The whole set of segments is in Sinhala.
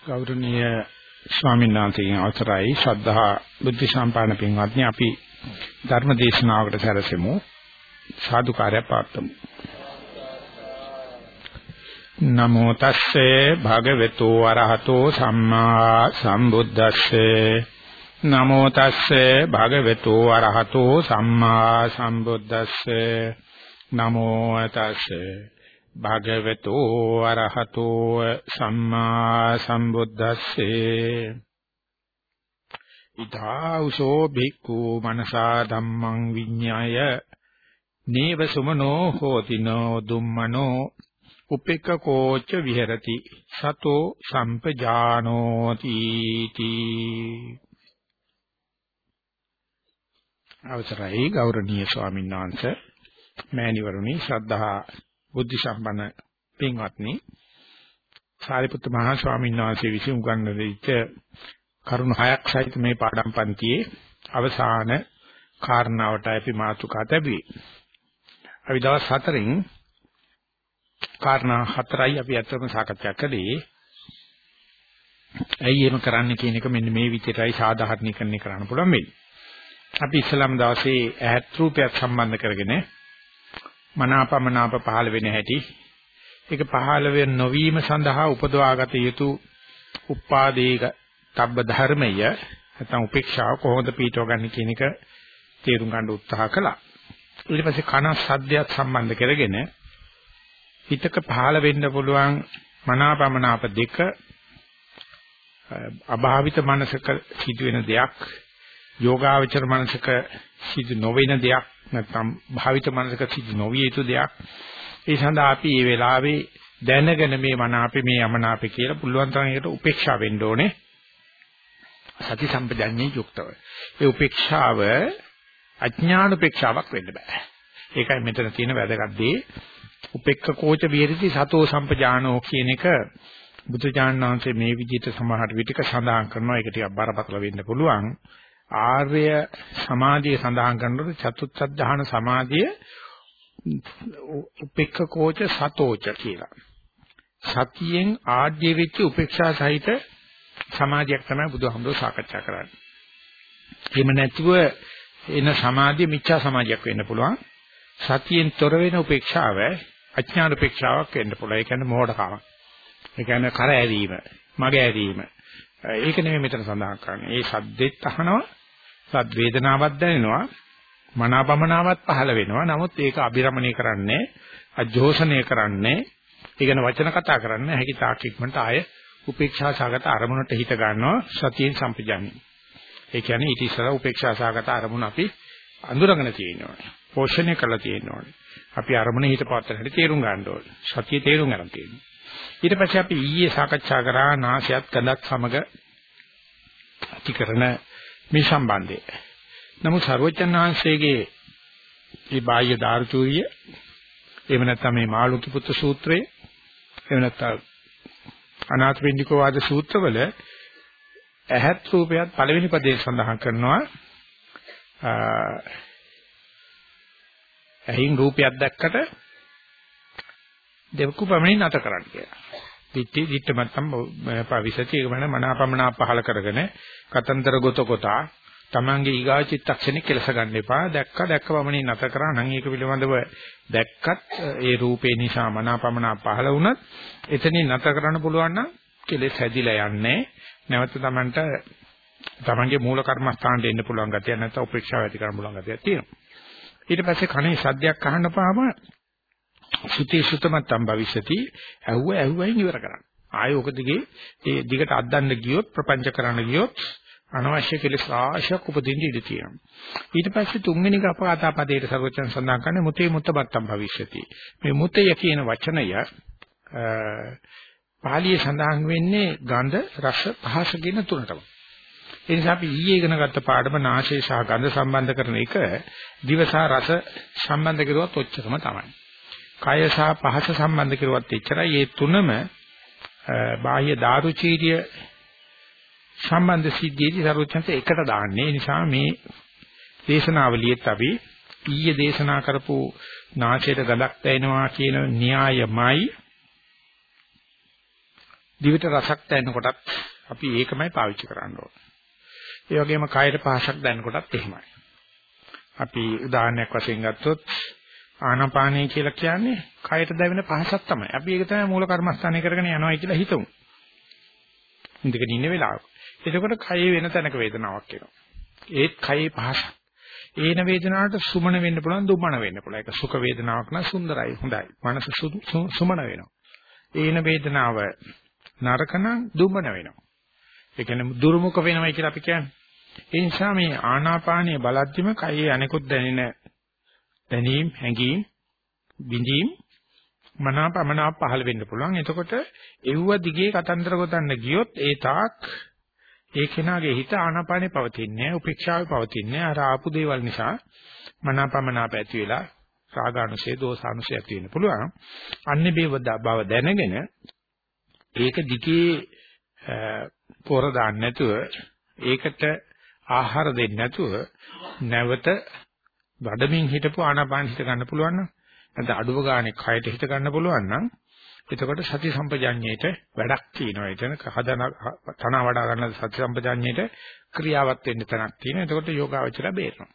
ගෞරවනීය ස්වාමීන් වහන්සේගෙන් අවසරයි. ශ්‍රද්ධා බුද්ධ සම්පාදන පින්වත්නි අපි ධර්ම දේශනාවකට සැරසෙමු. සාදුකාරය පාත්තමු. නමෝ තස්සේ භගවතු වරහතෝ සම්මා සම්බුද්දස්සේ. නමෝ තස්සේ භගවතු වරහතෝ සම්මා සම්බුද්දස්සේ. නමෝ තස්සේ භගවතු අරහතෝ සම්මා සම්බුද්දස්සේ. ඊතාවුසෝ බික්ඛු මනසා ධම්මං විඤ්ඤාය. නේව සුමනෝ හෝති නෝ දුම්මනෝ උපෙක්ඛකෝච විහෙරති සතෝ සම්පජානෝති තී. අවසරයි ගෞරවනීය ස්වාමීන් වහන්සේ මෑණිවරුනි ශ්‍රද්ධා බුද්ධ සම්පන්න පින්වත්නි සාරිපුත්ත මහා ස්වාමීන් වහන්සේ විසින් උගන්වන දෙච්ච කරුණු හයක් සහිත මේ පාඩම් පන්තියේ අවසාන කාරණාවට අපි මාතෘකා තැබුවේ. අපි දවස් හතරෙන් කාරණා හතරයි අපි අත්‍යවම සාකච්ඡා කළේ. ඇයි එහෙම කරන්න කියන එක මෙන්න මේ විදිහටයි සාධාරණීකරණය කරන්න පුළුවන් වෙන්නේ. අපි ඉස්ලාම් දවසේ ඇහත් රූපයක් සම්බන්ධ කරගෙන මනාපමනාප පහළ වෙන හැටි ඒක පහළ වෙන නොවීම සඳහා උපදවාගත යුතු උපාදේක තබ්බ ධර්මය නැත්නම් උපේක්ෂාව කොහොමද පීඨව ගන්න කියන එක තේරුම් ගන්න උත්සාහ කළා. ඊට පස්සේ කන සද්දයක් සම්බන්ධ කරගෙන හිතක පහළ වෙන්න පුළුවන් මනාපමනාප දෙක අභාවිත මනසක සිදුවෙන දෙයක් යෝගාවචර මනසක සිදු නොවන දෙයක් නැත්නම් භාවිත මනසක සිදු නොවිය යුතු දෙයක්. ඒ සඳහා අපි මේ වෙලාවේ දැනගෙන මේ මනාපේ මේ යමනාපේ කියලා පුළුවන් තරම් ඒකට උපේක්ෂා වෙන්න ඕනේ. සති සම්පජඤ්ඤේ යුක්තව. ඒ උපේක්ෂාව අඥාන උපේක්ෂාවක් වෙන්න බෑ. ඒකයි මෙතන තියෙන වැදගත් දේ. උපෙක්ඛ කෝච විහෙරති සතෝ සම්පජානෝ කියන එක බුදුජානනාංශයේ මේ විදිහට සමහර විටක සඳහන් කරනවා. ඒක ටිකක් බරපතල වෙන්න පුළුවන්. ආර්ය සමාධිය සඳහන් කරනකොට චතුත්ථ ධාන සමාධිය උපේක්ඛකෝච සතෝච කියලා. සතියෙන් ආඩ්‍ය වෙච්ච උපේක්ෂා සහිත සමාධියක් තමයි බුදුහාමුදුරුවෝ සාකච්ඡා කරන්නේ. එහෙම නැතුව එන සමාධිය මිච්ඡා සමාධියක් වෙන්න පුළුවන්. සතියෙන් තොර වෙන උපේක්ෂාව අඥාන උපේක්ෂාවක් වෙන්න පුළුවන්. ඒ කියන්නේ මෝඩකමක්. ඒ කියන්නේ කර ඇරීම, මග ඇරීම. ඒක නෙමෙයි මෙතන සඳහන් කරන්නේ. ඒ සද්දෙත් අහනවා සත් වේදනාවක් දැනෙනවා මනාපමනාවක් පහළ වෙනවා. නමුත් ඒක අබිරමණය කරන්නේ අජෝසනය කරන්නේ ඒ ගැන වචන කතා කරන්නේ හැකි තාක් ඉක්මනට ආය උපේක්ෂා සාගත අරමුණට හිත ගන්නවා සතියෙන් සම්පජන්ණි ඒ කියන්නේ ඊට ඉස්සර උපේක්ෂා සාගත අරමුණ අපි අඳුරගෙන තියෙනවා පෝෂණය කරලා තියෙනවා අපි අරමුණ හිත පාත්‍රයට හැටි තේරුම් ගන්න ඕනේ. සතිය තේරුම් ගන්න තියෙනවා. ඊට පස්සේ අපි ඊයේ සාකච්ඡා කරා නාසයත් ගඳත් සමග ඇති කරන මේ සම්බන්ධය. නමුත් සර්වචන් වහන්සේගේ මේ බාහ්‍ය දාර්චූරිය එහෙම නැත්නම් මේ මාළුක්‍ය පුත්‍ර සූත්‍රය එහෙම නැත්නම් අනාථපිණ්ඩිකෝ වාද සූත්‍රවල ඇහත් රූපයත් පළවෙනි පදේ සඳහන් කරනවා ඇහින් රූපයක් දැක්කට දෙවකු පමණින් නැත කරන්න කියලා. දිට්ඨි දිට්ඨ මත්තම් පවිසති ඒක මන මනාපමනා පහල කරගෙන කතන්දර ගොත කොටා තමන්ගේ ඊගා චිත්තක්ෂණේ කෙලස ගන්න එපා. දැක්ක දැක්ක පමණින් නැත කරා නම් ඒක පිළිබඳව දැක්කත් ඒ රූපේ නිසා මනාපමනා පහල වුණත් එතනින් නැත කරන්න පුළුවන් නම් කෙලෙස් හැදිලා යන්නේ. නැවත තමන්ට තමන්ගේ මූල කර්මස්ථානට එන්න පුළුවන් ගතිය නැත්නම් උපේක්ෂාව ඇති කරන්න පුළුවන් ගතියක් තියෙනවා. ඊට පස්සේ කණේ සද්දයක් අහන්න පාම සුති සුතමත්තම් භවිෂති ඇහුව ඇහුවයින් ඉවර කරන්න. ආයෙ ඔක දිගේ ඒ දිගට අද්දන්න ගියොත් ප්‍රපංච කරන්න ගියොත් අනවශ්‍ය කෙලෙස් රාශියක් උපදින්න ඉඩ තියෙනවා. ඊට පස්සේ තුන්වෙනි කපකතා පදයට සර්වචන් සඳහන් කරන්නේ මුතේ මුත්තබත්තම් භවිෂති. මේ මුතය කියන වචනය පාලියේ සඳහන් වෙන්නේ ගන්ධ රස පහස කියන තුනටම. ඒ නිසා අපි ඊයේ ඉගෙන ගත්ත පාඩම නාශය සහ ගන්ධ සම්බන්ධ කරන එක දිවසා රස සම්බන්ධ කරුවත් ඔච්චරම තමයි. කය සහ පහස සම්බන්ධ කරුවත් එච්චරයි. මේ තුනම බාහ්‍ය දාරුචීරිය සම්බන්ධ සිද්ධියේදී සරුවචන්ත එකට දාන්නේ. ඒ නිසා මේ දේශනාවලියෙත් අපි ඊයේ දේශනා කරපු නාචයට ගලක් දැනෙනවා කියන න්‍යායමයි දිවට රසක් දැනෙන කොටත් අපි ඒකමයි පාවිච්චි කරන්න ඕනේ. ඒ වගේම කායයට පහසක් දැනෙන කොටත් එහෙමයි. අපි උදාහරණයක් වශයෙන් ගත්තොත් ආනාපානය කියලා කියන්නේ කායට දැවෙන පහසක් තමයි. අපි ඒක තමයි මූල කර්මස්ථානය කරගෙන යනවා කියලා හිතමු. ඉඳගෙන ඉන්න වෙලාව. එතකොට කයේ වෙන තැනක වේදනාවක් එනවා. ඒත් කයේ පහසක්. ඒන වේදනාවට සුමන වෙන්න පුළුවන් දුමන වෙන්න පුළුවන්. ඒක සුඛ වේදනාවක් නම් සුන්දරයි හොඳයි. මනස සුමන වෙනවා. ඒන වේදනාව නරක නම් දුමන වෙනවා. ඒ කියන්නේ දුර්මුඛ වෙනවයි කියලා අපි කියන්නේ. ඒ නිසා මේ ආනාපානීය බලද්දිම කයේ අනෙකුත් දැනෙන දැනීම්, හැඟීම්, බිඳීම් මනාපමනාප පහළ වෙන්න පුළුවන්. එතකොට එව්ව දිගේ කතන්දර ගොතන්න ගියොත් ඒ තාක් ඒ කෙනාගේ හිත ආනාපානේ පවතින්නේ උපේක්ෂාවේ පවතින්නේ අර ආපු දේවල් නිසා මනාපමනාප ඇති වෙලා රාගානුසය දෝසානුසය ඇති වෙන්න පුළුවන්. අන්නේ බව දැනගෙන ඒක දිගේ පොර දාන්න නැතුව ඒකට ආහාර දෙන්නේ නැතුව නැවත වඩමින් හිටපු ආනාපාන හිත ගන්න පුළුවන් නම් නැත්නම් අඩුව ගානේ කයට හිත ගන්න පුළුවන් නම් එතකොට සති සම්පජාඤ්ඤයට වැඩක් තියෙනවා. එතන හදන තන වඩා ගන්න සති සම්පජාඤ්ඤයට ක්‍රියාවත් වෙන්න තැනක් තියෙනවා. එතකොට යෝගාවචර බේරනවා.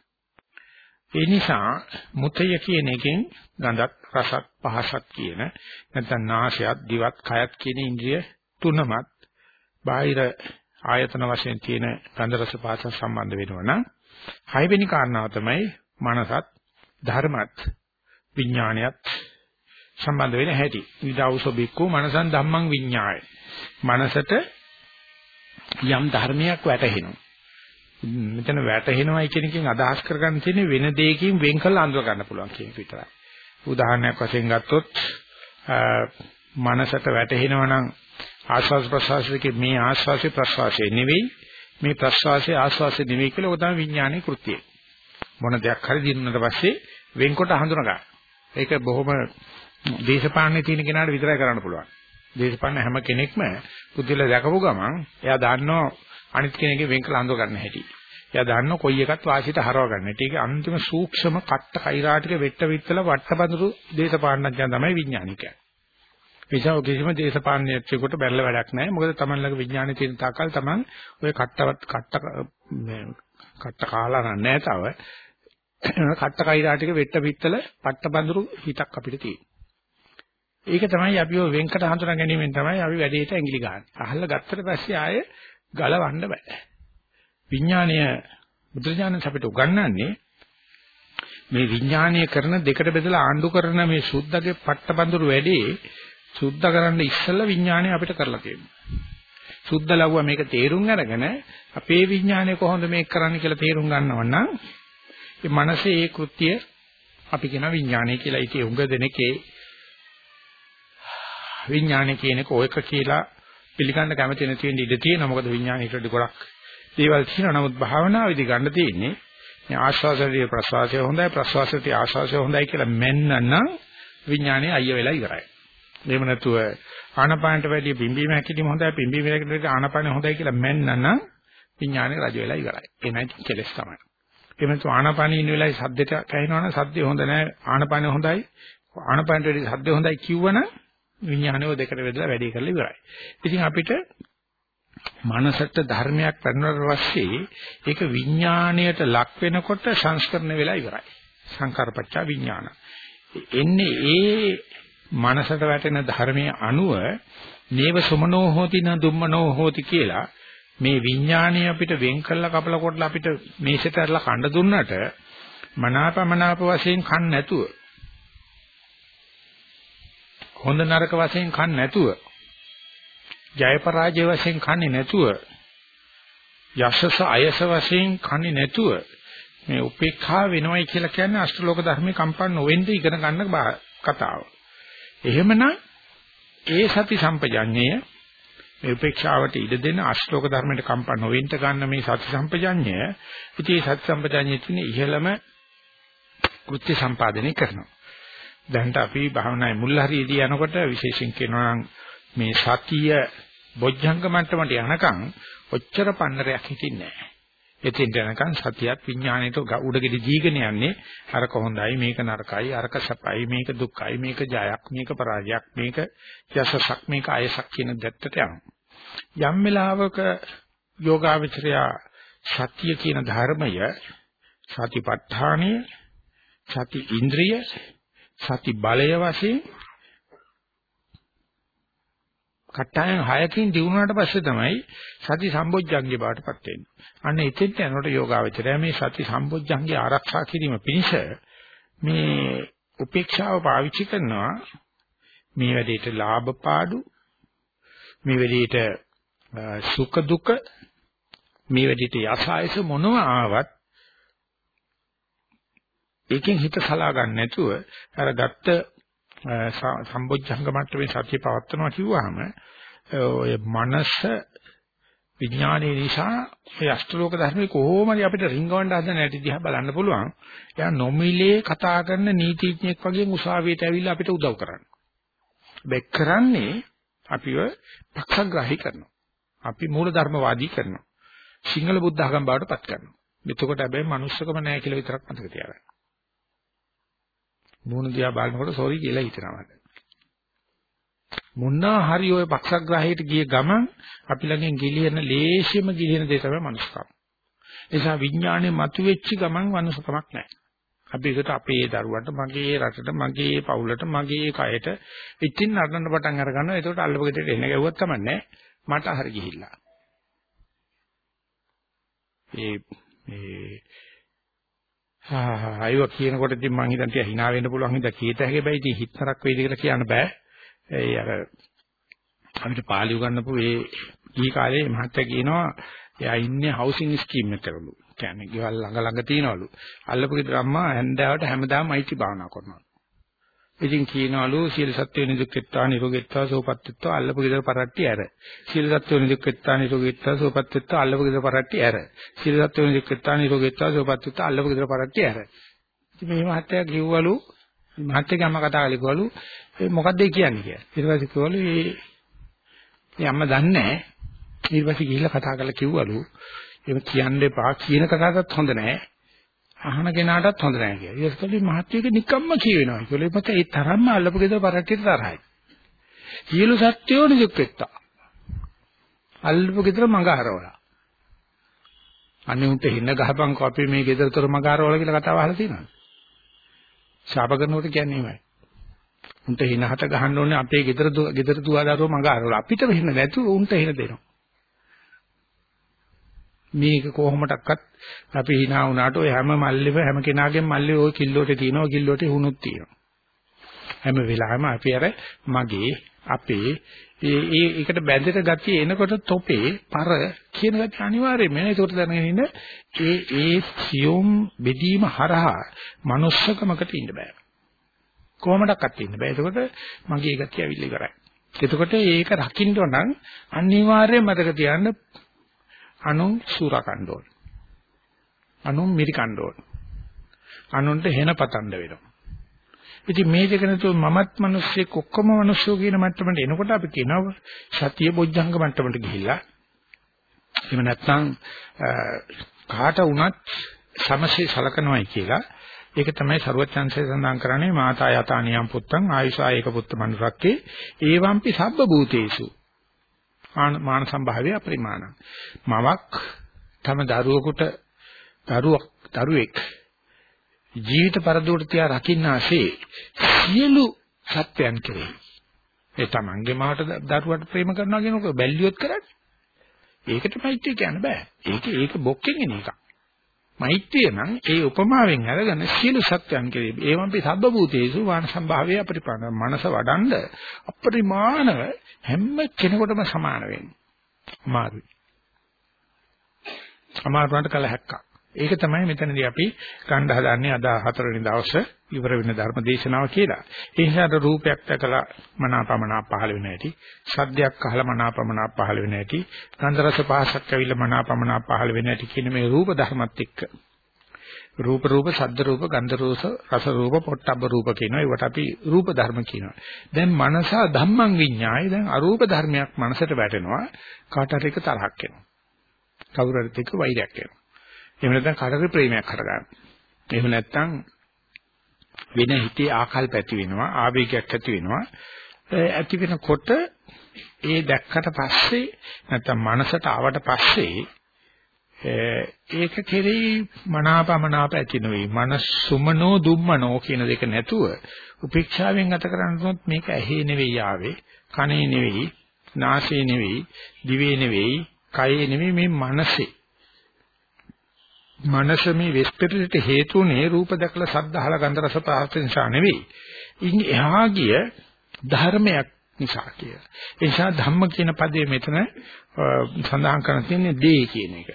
ඒ නිසා මුතය කියන එකෙන් ගඳක් රසක් පහසක් කියන නැත්නම් නාසයත් දිවත් කයත් කියන ඉන්ද්‍රිය තුනමත් බාහිර ආයතන වශයෙන් තියෙන ගන්ධ රස පහස සම්බන්ධ වෙනවා නම් හයවෙනි කාරණාව තමයි මනසත් ධර්මත් විඥානයත් සම්බන්ධ වෙන හැටි. විදෞසෝ බික්කෝ මනසං ධම්මං විඥාය. මනසට යම් ධර්මයක් වැටහෙනවා. මෙතන වැටහෙනවයි කියන එකෙන් අදහස් කරගන්න තියෙන්නේ වෙන දෙයකින් වෙන් කරලා අඳුර ගන්න පුළුවන් කියන එක විතරයි. උදාහරණයක් වශයෙන් ගත්තොත් මනසට වැටහෙනවා නම් ආස්වාස් ප්‍රසවාසයේ මේ ආස්වාසේ ප්‍රසවාසයේ නෙවෙයි මේ ප්‍රසවාසයේ ආස්වාසේ නෙවෙයි කියලා ඔය තමයි විඥානයේ කෘත්‍යය. මොන දෙයක් හරි දිනුනට පස්සේ වෙන්කොට හඳුනා ගන්න. ඒක බොහොම දේශපාලනේ තියෙන කෙනාට විතරයි කරන්න පුළුවන්. දේශපාලන හැම කෙනෙක්ම පුදුල දැකපු ගමන් එයා දන්නවා අනිත් කෙනෙක්ගේ වෙන් කළ අඳුර ගන්න හැටි. එයා දන්නවා කොයි එකත් වාසියට හරව ගන්න. ඒක අන්තිම සූක්ෂම කට්ට කෛරාටික වෙට්ට විත්තල වට්ටබඳුරු දේශපාලනඥයන් තමයි විඥානිකයන්. විශාල කිසිම දේශපාලනඥයෙකුට බැලලා වැඩක් නැහැ. මොකද Taman ළඟ විඥානේ තියෙන තාකල් Taman ඔය කට්ටවත් කට්ට මේ කට්ට කාලා නැහැ තව. කට්ට කෛරාටික වෙට්ට පිටතල පට්ටබඳුරු හිතක් අපිට තියෙන්නේ. ඒක තමයි අපි ඔය වෙන්කට හඳුනා ගැනීමෙන් තමයි අපි වැඩේට ඇඟිලි ගහන්නේ. අහලා ගත්තට පස්සේ ආයේ ගලවන්න බෑ. විඥානය බුදුරජාණන් අපිට උගන්වන්නේ මේ විඥානීය කරන දෙකට බෙදලා ආණ්ඩු කරන මේ සුද්ධගේ පට්ටබඳුරු වැඩේ සුද්ධ කරන්න ඉස්සෙල්ලා විඥානය අපිට කරලා තියෙනවා. සුද්ධ ලව්වා මේක තේරුම් අරගෙන අපේ විඥානය කොහොමද මේක කරන්නේ කියලා තේරුම් ගන්නව නම් ඒ මනසේ ඒ කෘත්‍ය අපි කියන විඥානය කියලා ඒකේ උඟ දෙනකේ විඥානය කියන එක ඔයක කියලා පිළිගන්න කැමති නැති වෙන්න ඉඩ තියෙනවා මොකද විඥානයට ගොඩක් දේවල් තියෙනවා නමුත් භාවනාවේදී ගන්න තියෙන්නේ මේ ආශ්වාසයේ ප්‍රශ්වාසය හොඳයි ප්‍රශ්වාසයේ ආශ්වාසය හොඳයි කියලා මෙන්න නම් විඥානය අයිය වෙලා ඉවරයි එහෙම නැතුව ආනපානට වැඩිය පිම්බීම හැකිලිම හොඳයි පිම්බීම හැකිලිට ආනපාන හොඳයි කියලා මෙන්නනම් විඥානේ රජ වෙලා ඉවරයි. ඒ නැති කෙලස් තමයි. එහෙම නැත්නම් ආනපානේ ඉන්න වෙලාවේ සද්දෙට කැහිනවනම් සද්දේ හොඳ නැහැ ආනපානේ හොඳයි ආනපානට වැඩිය සද්දේ හොඳයි කිව්වනම් විඥානේ ඔය දෙකට බෙදලා වැඩි කරලා ඉවරයි. ඉතින් අපිට මනසට ධර්මයක් පැනනට පස්සේ ඒක විඥාණයට ලක් වෙනකොට සංස්කරණය වෙලා ඉවරයි. සංකාරපච්චා විඥාන. එන්නේ ඒ මනසට වැටෙන ධර්මයේ අනුව නේව සුමනෝ හෝති න දුම්මනෝ හෝති කියලා මේ විඥාණය අපිට වෙන් කළා කපලා කොටලා අපිට මේසෙට අරලා කණ්ඩ දුන්නට මනාපමනාප වශයෙන් කන් නැතුව හොඳ නරක වශයෙන් කන් නැතුව ජය පරාජය වශයෙන් කන්නේ නැතුව යශස අයස වශයෙන් කන්නේ නැතුව මේ උපේක්ෂා වෙනවයි කියලා කියන්නේ අෂ්ටලෝක ධර්මයේ කම්පන් නොවෙන්න ඉගෙන ගන්න කතාව. එහෙමනම් ඒ සති සම්පජඤ්ඤය මේ උපේක්ෂාවට ඉඩ දෙන අශ්ලෝක ධර්මයට කම්පා නොවෙන්න ගන්න මේ සති සම්පජඤ්ඤය ඉතින් සති සම්පජඤ්ඤයේ තියෙන ඉහළම කෘත්‍ය සම්පාදනය කරනවා. දැන්ට අපි භාවනායේ මුල් හරියේදී යනකොට විශේෂයෙන් කියනවා නම් මේ සතිය බොජ්ජංග මට්ටමට යනකම් ඔච්චර පන්නරයක් හිටින්නේ නැහැ. එතෙන් යනකන් සතියත් විඥාණයට උඩගෙඩි දීගෙන යන්නේ අරක හොඳයි මේක නරකයි අරක සපයි මේක දුක්ඛයි මේක ජයක් මේක පරාජයක් මේක යසසක් මේක අයසක් කියන දෙත්තට යනවා. යම් වෙලාවක යෝගාවචරය සතිය කියන ධර්මය සතිපට්ඨානය සති ඉන්ද්‍රිය සති බලය වශයෙන් කට්ටයන් 6කින් දිනුනාට පස්සේ තමයි සති සම්බොජ්ජංගේ බාටපත් වෙන්නේ. අන්න එතෙන්ට යනකොට යෝගාවචරය මේ සති සම්බොජ්ජංගේ ආරක්ෂා කිරීම පිණිස මේ උපේක්ෂාව පාවිච්චි කරනවා මේ වැඩේට ලාභ පාඩු මේ වැඩේට සුඛ දුක මේ වැඩේට යසායස මොනවා ආවත් ඒකෙන් හිත සලා ගන්න නැතුව අර ගත්ත සම්බොජ්ජංග මට්ටමේ සතිය පවත්වනවා කිව්වහම ඔය මනස විඥානයේ නිසා ඒ අෂ්ටලෝක ධර්මයේ කොහොමද අපිට රිංගවන්න හදන හැටි දිහා බලන්න පුළුවන්. එයා නොමිලේ කතා කරන නීතිඥෙක් වගේ මුසාවියට ඇවිල්ලා අපිට උදව් කරන්නේ. බෙක් කරන්නේ අපිව පක්ෂග්‍රාහී කරනවා. අපි මූල ධර්මවාදී කරනවා. සිංහල බුද්ධ ආගම බවට පත් කරනවා. එතකොට හැබැයි මනුස්සකම නැහැ කියලා විතරක් මතක තියාගන්න. මූණ දිහා බලනකොට සෝරි කියලා හිතනවා. මොනවා හරි ওই පක්ෂග්‍රාහයට ගිය ගමන් අපි ළඟින් ගිලින ලේසියම ගිලින දේ තමයි මනුස්සකම. ඒ නිසා විඥානේ මතුවෙච්ච ගමන් මනුස්සකමක් නැහැ. අපි ඒකට අපේ දරුවන්ට මගේ රටට මගේ පවුලට මගේ කයට ඉතින් නඩන්න පටන් අර ගන්නවා. ඒකට අල්ලපගෙදරට එන්න ගැව්වත් තමයි මට හරි ගිහිල්ලා. ඒ මේ ආයව කියනකොට ඉතින් මං හිතන් තියා hina වෙන්න පුළුවන් හින්දා කීත හැකි බෑ. ඉතින් හිතරක් වෙයිද කියලා කියන්න බෑ. ඒ අර අපිට පාලි උගන්නපු ඒ ඊ කාලේ මහත්තයා කියනවා එයා ඉන්නේ හවුසින් ස්කීම් එකකලු කියන්නේ ගෙවල් ළඟ ළඟ තියනවලු. අල්ලපු ගෙදර අම්මා හැන්දෑවට හැමදාම මෛත්‍රී භාවනා කරනවා. ඉතින් කියනවලු සීල සත්‍ය නිදුක්කෙත්තා නිරෝගීත්වා සෝපත්ත්වා අල්ලපු ගෙදර පරට්ටි ඇර. සීල සත්‍ය නිදුක්කෙත්තා නිරෝගීත්වා සෝපත්ත්වා අල්ලපු ගෙදර පරට්ටි ඇර. සීල සත්‍ය නිදුක්කෙත්තා නිරෝගීත්වා සෝපත්ත්වා අල්ලපු ගෙදර පරට්ටි ඇර. ඉතින් මේ මහත්තයා කිව්වලු මහත්තයාගේ අම්මා කතා කරලා කිව්වලු ඒ මොකද්ද කියන්නේ කියලා. ඊට පස්සේ කිව්වලු මේ මේ අම්මා දන්නේ නැහැ. ඊට පස්සේ ගිහිල්ලා කතා කරලා කිව්වලු එහෙම කියන්න එපා කියන කතාවක්වත් හොඳ නැහැ. අහන කෙනාටත් හොඳ නැහැ කියලා. ඊට පස්සේ මහත්යක නිකම්ම කියවෙනවා. ඒකලේ මත ඒ තරම්ම අල්ලපු ගෙදර පරට්ටියට තරහයි. සියලු සත්‍යෝ නිදුක්කෙත්තා. අල්ලපු ගෙදර මඟ හරවලා. අනේ උන්ට හින්න ගහපන්කෝ අපි මේ ගෙදරතර මඟ හරවලා කියලා කතාව අහලා තියෙනවද? ශාප කරනකොට කියන්නේ එහෙමයි. උන්ට හින හත ගහන්න ඕනේ අපේ ගෙදර ගෙදර දුවදරුවෝ මඟ හරවලා. අපිට හින්න නැතුව උන්ට හින දෙනවා. මේක කොහොමඩක්වත් අපි hina වුණාට ඔය හැම මල්ලෙම හැම කෙනාගේම මල්ලේ ওই කිල්ලෝටේ තියෙනවා කිල්ලෝටේ හුණුත් තියෙනවා. හැම වෙලාවෙම අපි අර මගේ අපේ ඒ ඒකට බැඳෙන ගතිය එනකොට තොපේ පර කියන ගතිය අනිවාර්යයෙන්ම නේ ඒකට දැනගෙන ඉන්න ඒ ඒ සියුම් බෙදීම හරහා manussකමකට ඉන්න බෑ. කොහොමඩක්වත් ඉන්න බෑ. එතකොට මගේ ගතිය ඇවිල්ලා ඉවරයි. එතකොට ඒක රකින්න නම් අනිවාර්යයෙන් මතක තියාගන්න අනුන් සූරා කණ්ඩ ඕන. අනුන් මිරි කණ්ඩ ඕන. අනුන්ට හෙන පතන්න වෙනවා. ඉතින් මේ දෙක නැතුව මමත් මිනිස්සෙක් ඔක්කොම මිනිස්සු කියන මට්ටමට එනකොට අපි කියනවා සතිය බොජ්ජංග මට්ටමට ගිහිල්ලා එහෙම නැත්නම් කාට වුණත් සමසේ සලකනවායි කියලා ඒක තමයි ਸਰවචන්සේ සඳහන් කරන්නේ මාතා යතා නියම් පුත්තං ආයුෂා ඒක පුත්ත මනුරක්කේ ඒවම්පි සබ්බ භූතේසු මාන සම්භාවය අපරිමාණ. මවක් තම දරුවෙකුට දරුවක් දරුවෙක් ජීවිත පරදුවට තියා රකින්නාසේ සියලු සත්‍යයන් කෙරෙහි ඒ තමන්ගේ මාට දරුවට ප්‍රේම කරනවා කියනකොට බැල්ලියොත් කරන්නේ. ඒකට මෛත්‍රිය කියන්න බෑ. ඒක ඒක බොක්කෙන් එන එකක්. මෛත්‍රිය නම් ඒ උපමාවෙන් අරගෙන සියලු සත්‍යයන් කෙරෙහි ඒවම්පි සබ්බභූතේසු වාන සම්භාවය අපරිපාණ මනස වඩන්ඩ අපරිමාණව හැම කෙනෙකුටම සමාන වෙන්නේ. අමාරුයි. අමාරුන්ට කල හැක්කක්. ඒක තමයි මෙතනදී අපි ගන්න හදන්නේ අද හතරවෙනි දවසේ ඉවර වෙන ධර්ම දේශනාව කියලා. ඒ නිසා රූපයක් දැකලා මනාපමනා පහළ වෙන හැටි, ශබ්දයක් අහලා මනාපමනා පහළ වෙන හැටි, ගන්ධ රස පහසක් ඇවිල්ලා මනාපමනා පහළ වෙන හැටි කියන මේ රූප ධර්මත් එක්ක. රූප රූප ශබ්ද රූප ගන්ධ රූප රස රූප පොට්ටබ්බ රූප කියනවා. ඒවට අපි රූප ධර්ම කියනවා. දැන් මනස ධම්මං විඤ්ඤාය. දැන් අරූප ධර්මයක් මනසට වැටෙනවා. කාට හරි එක තරහක් එනවා. කවුරු හරි එක්ක වෛරයක් එනවා. එහෙම නැත්නම් කඩක ප්‍රේමයක් හටගන්නවා. එහෙම නැත්නම් වෙන හිතේ ආකල්ප ඇති වෙනවා, ආවේගයක් ඇති වෙනවා. ඇති වෙනකොට ඒ දැක්කට පස්සේ නැත්නම් මනසට ආවට පස්සේ ඒක කෙරෙහි මනාපමනාප ඇති නොවේ. මනසුමනෝ දුම්මනෝ කියන දෙක නැතුව උපේක්ෂාවෙන් ගත කරනොත් මේක ඇහි නෙවෙයි ආවේ, කනේ නෙවෙයි, නාසයේ නෙවෙයි, දිවේ නෙවෙයි, කයේ නෙවෙයි මේ මනසේ. මනස මේ වෙස්පෙරට හේතුනේ රූප දැකලා සද්ද අහලා ගන්ධ රස පහස නිසා නෙවෙයි. ඉන් එහා ගිය ධර්මයක් නිසා කිය. ඒ නිසා ධම්ම කියන පදේ මෙතන සඳහන් කරන තියෙන්නේ දේ කියන එක.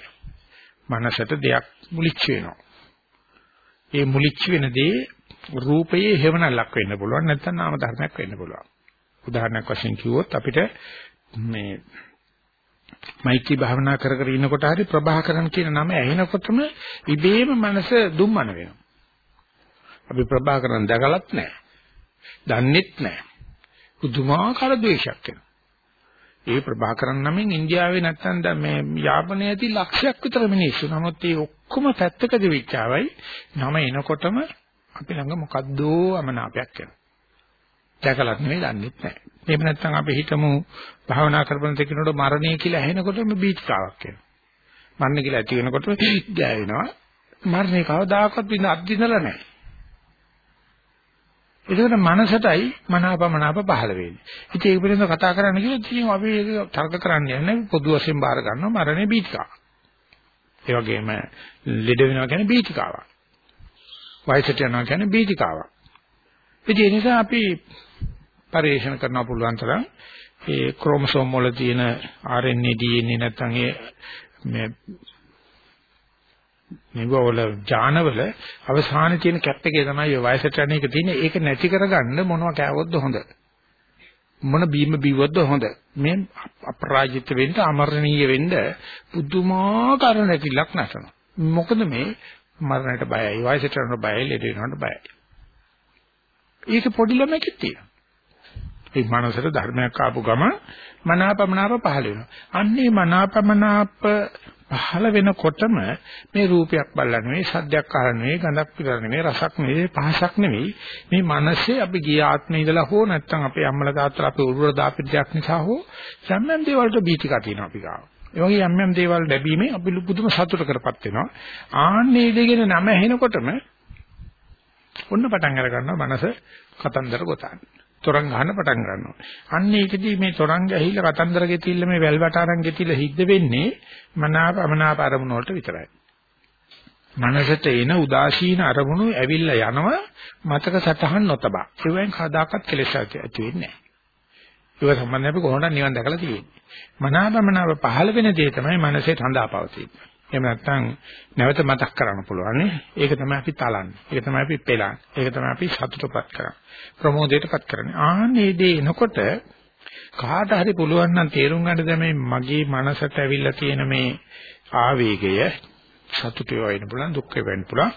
මනසට දෙයක් මුලිච්ච වෙනවා. ඒ මුලිච්ච වෙන දේ රූපයේ හේවණල්ලක් වෙන්න පුළුවන් නැත්නම් නාම ධර්මයක් වෙන්න පුළුවන්. උදාහරණයක් වශයෙන් කිව්වොත් අපිට මේ මෛත්‍රී භාවනා කර කර ඉන්නකොට හරි ප්‍රභාකරන් කියන නම ඇහෙනකොටම ඉබේම මනස දුම්මන වෙනවා. අපි ප්‍රභාකරන් දැකලත් නැහැ. දන්නෙත් නැහැ. පුදුමාකාර ද්වේෂයක් එනවා. ඒ ප්‍රභාකරන් නමින් ඉන්දියාවේ නැත්තම් දැන් මේ යාපනයේ ඇති ලක්ෂයක් විතර මිනිස්සු. නමුත් මේ ඔක්කොම පැත්තක දෙවිච්චාවයි නම එනකොටම අපි ළඟ මොකද්දෝ අමනාපයක් එනවා. දැකලත් නෙවෙයි දන්නෙත් නැහැ. එහෙම නැත්නම් අපි හිතමු භාවනා කරපන තෙකිනකොට මරණය කියලා ඇහෙනකොටම බීචිකාවක් එනවා. මරණ කියලා ඇති වෙනකොට ගෑවෙනවා. මරණය කවදාකවත් විඳ අත්දිනලා නැහැ. ඒකට මනසටයි මනාපමනාප පහළ වෙන්නේ. ඉතින් ඒක පිළිබඳව කතා කරන්න කියලා ඉතින් අපි ඒක තර්ක කරන්නේ නැහැ. පොදු වශයෙන් බාර ගන්නවා මරණය බීචිකාව. ඒ වගේම ලෙඩ වෙනවා කියන්නේ බීචිකාවක්. වයසට යනවා කියන්නේ බීචිකාවක්. ඉතින් ඒ නිසා අපි පරිශන කරන්න පුළුවන් තරම් ඒ ක්‍රෝමසෝම් වල තියෙන RNA DNA නැත්නම් ඒ මේ මේවවල ඥානවල අවසානයේ තියෙන කැප් එකේ තමයි ඔය වයසට යන එක තියෙන්නේ. ඒක නැති කරගන්න මොනවා කෑවොත්ද හොඳ? මොන බීම බීවොත්ද හොඳ? මේ අපරාජිත වෙන්න, අමරණීය වෙන්න පුදුමාකාර නැතිලක් නැසනවා. මොකද මේ මරණයට බයයි, වයසට යනට බයයි, ලෙඩ වෙනවට බයයි. ඒක පොඩි ළමයෙක්ට තියෙනවා. ඒ මනසට ධර්මයක් ආපු ගම මනාපමනාප පහළ වෙනවා. අන්නේ මනාපමනාප පහළ වෙනකොටම මේ රූපයක් බලලා නෙවෙයි සද්දයක් අහලා නෙවෙයි ගඳක් පිරලා නෙවෙයි රසක් නෙවෙයි පහසක් නෙවෙයි මේ මනසේ අපි ගිය ආත්මේ ඉඳලා හෝ නැත්නම් අපේ අම්මලා තාත්තලා අපේ උරුර දාපිටයක් නිසා හෝ යම් යම් දේවල්ට බීතිකා තියෙනවා අපි ගාව. ඒ වගේ යම් යම් දේවල් ලැබීමේ අපි පුදුම සතුටකටපත් වෙනවා. ආන්නේ දෙගෙන නම ඇහෙනකොටම ඔන්න පටන් අර ගන්නවා මනස කතන්දර ගොතන්නේ. තොරන් ගන්න පටන් ගන්නවා. අන්න ඒකදී මේ තොරන් ගැහිලා කතන්දර ගෙතිල්ල මේ වැල්වට අරන් ගෙතිල්ල හිද්ද වෙන්නේ මනාප අමනාප අරමුණු වලට විතරයි. මනසට එන උදාසීන අරමුණු ඇවිල්ලා යනවා මතක සටහන් නොතබා. ඒවෙන් කවදාකවත් කෙලෙස් ඇති වෙන්නේ නැහැ. ඒක සම්බන්ධයෙන් අපි කොහොමද නිවන් දැකලා තියෙන්නේ. මනාපමනාප පහළ වෙන දේ තමයි මනසේ හඳාපවතින්නේ. එහෙම නැත්නම් නැවත මතක් කරන්න පුළුවන් නේ. ඒක තමයි අපි තලන්නේ. ඒක තමයි අපි පෙළන්නේ. ඒක තමයි අපි සතුටපත් කරන්නේ. ප්‍රමෝදයටපත් කරන්නේ. ආන්නේ දේ එනකොට කාට හරි පුළුවන් නම් තේරුම් ගන්න දැමේ මගේ මනසට ඇවිල්ලා තියෙන මේ ආවේගය සතුටේ වෙන්න පුළුවන් දුක්ඛ වෙන්න පුළුවන්.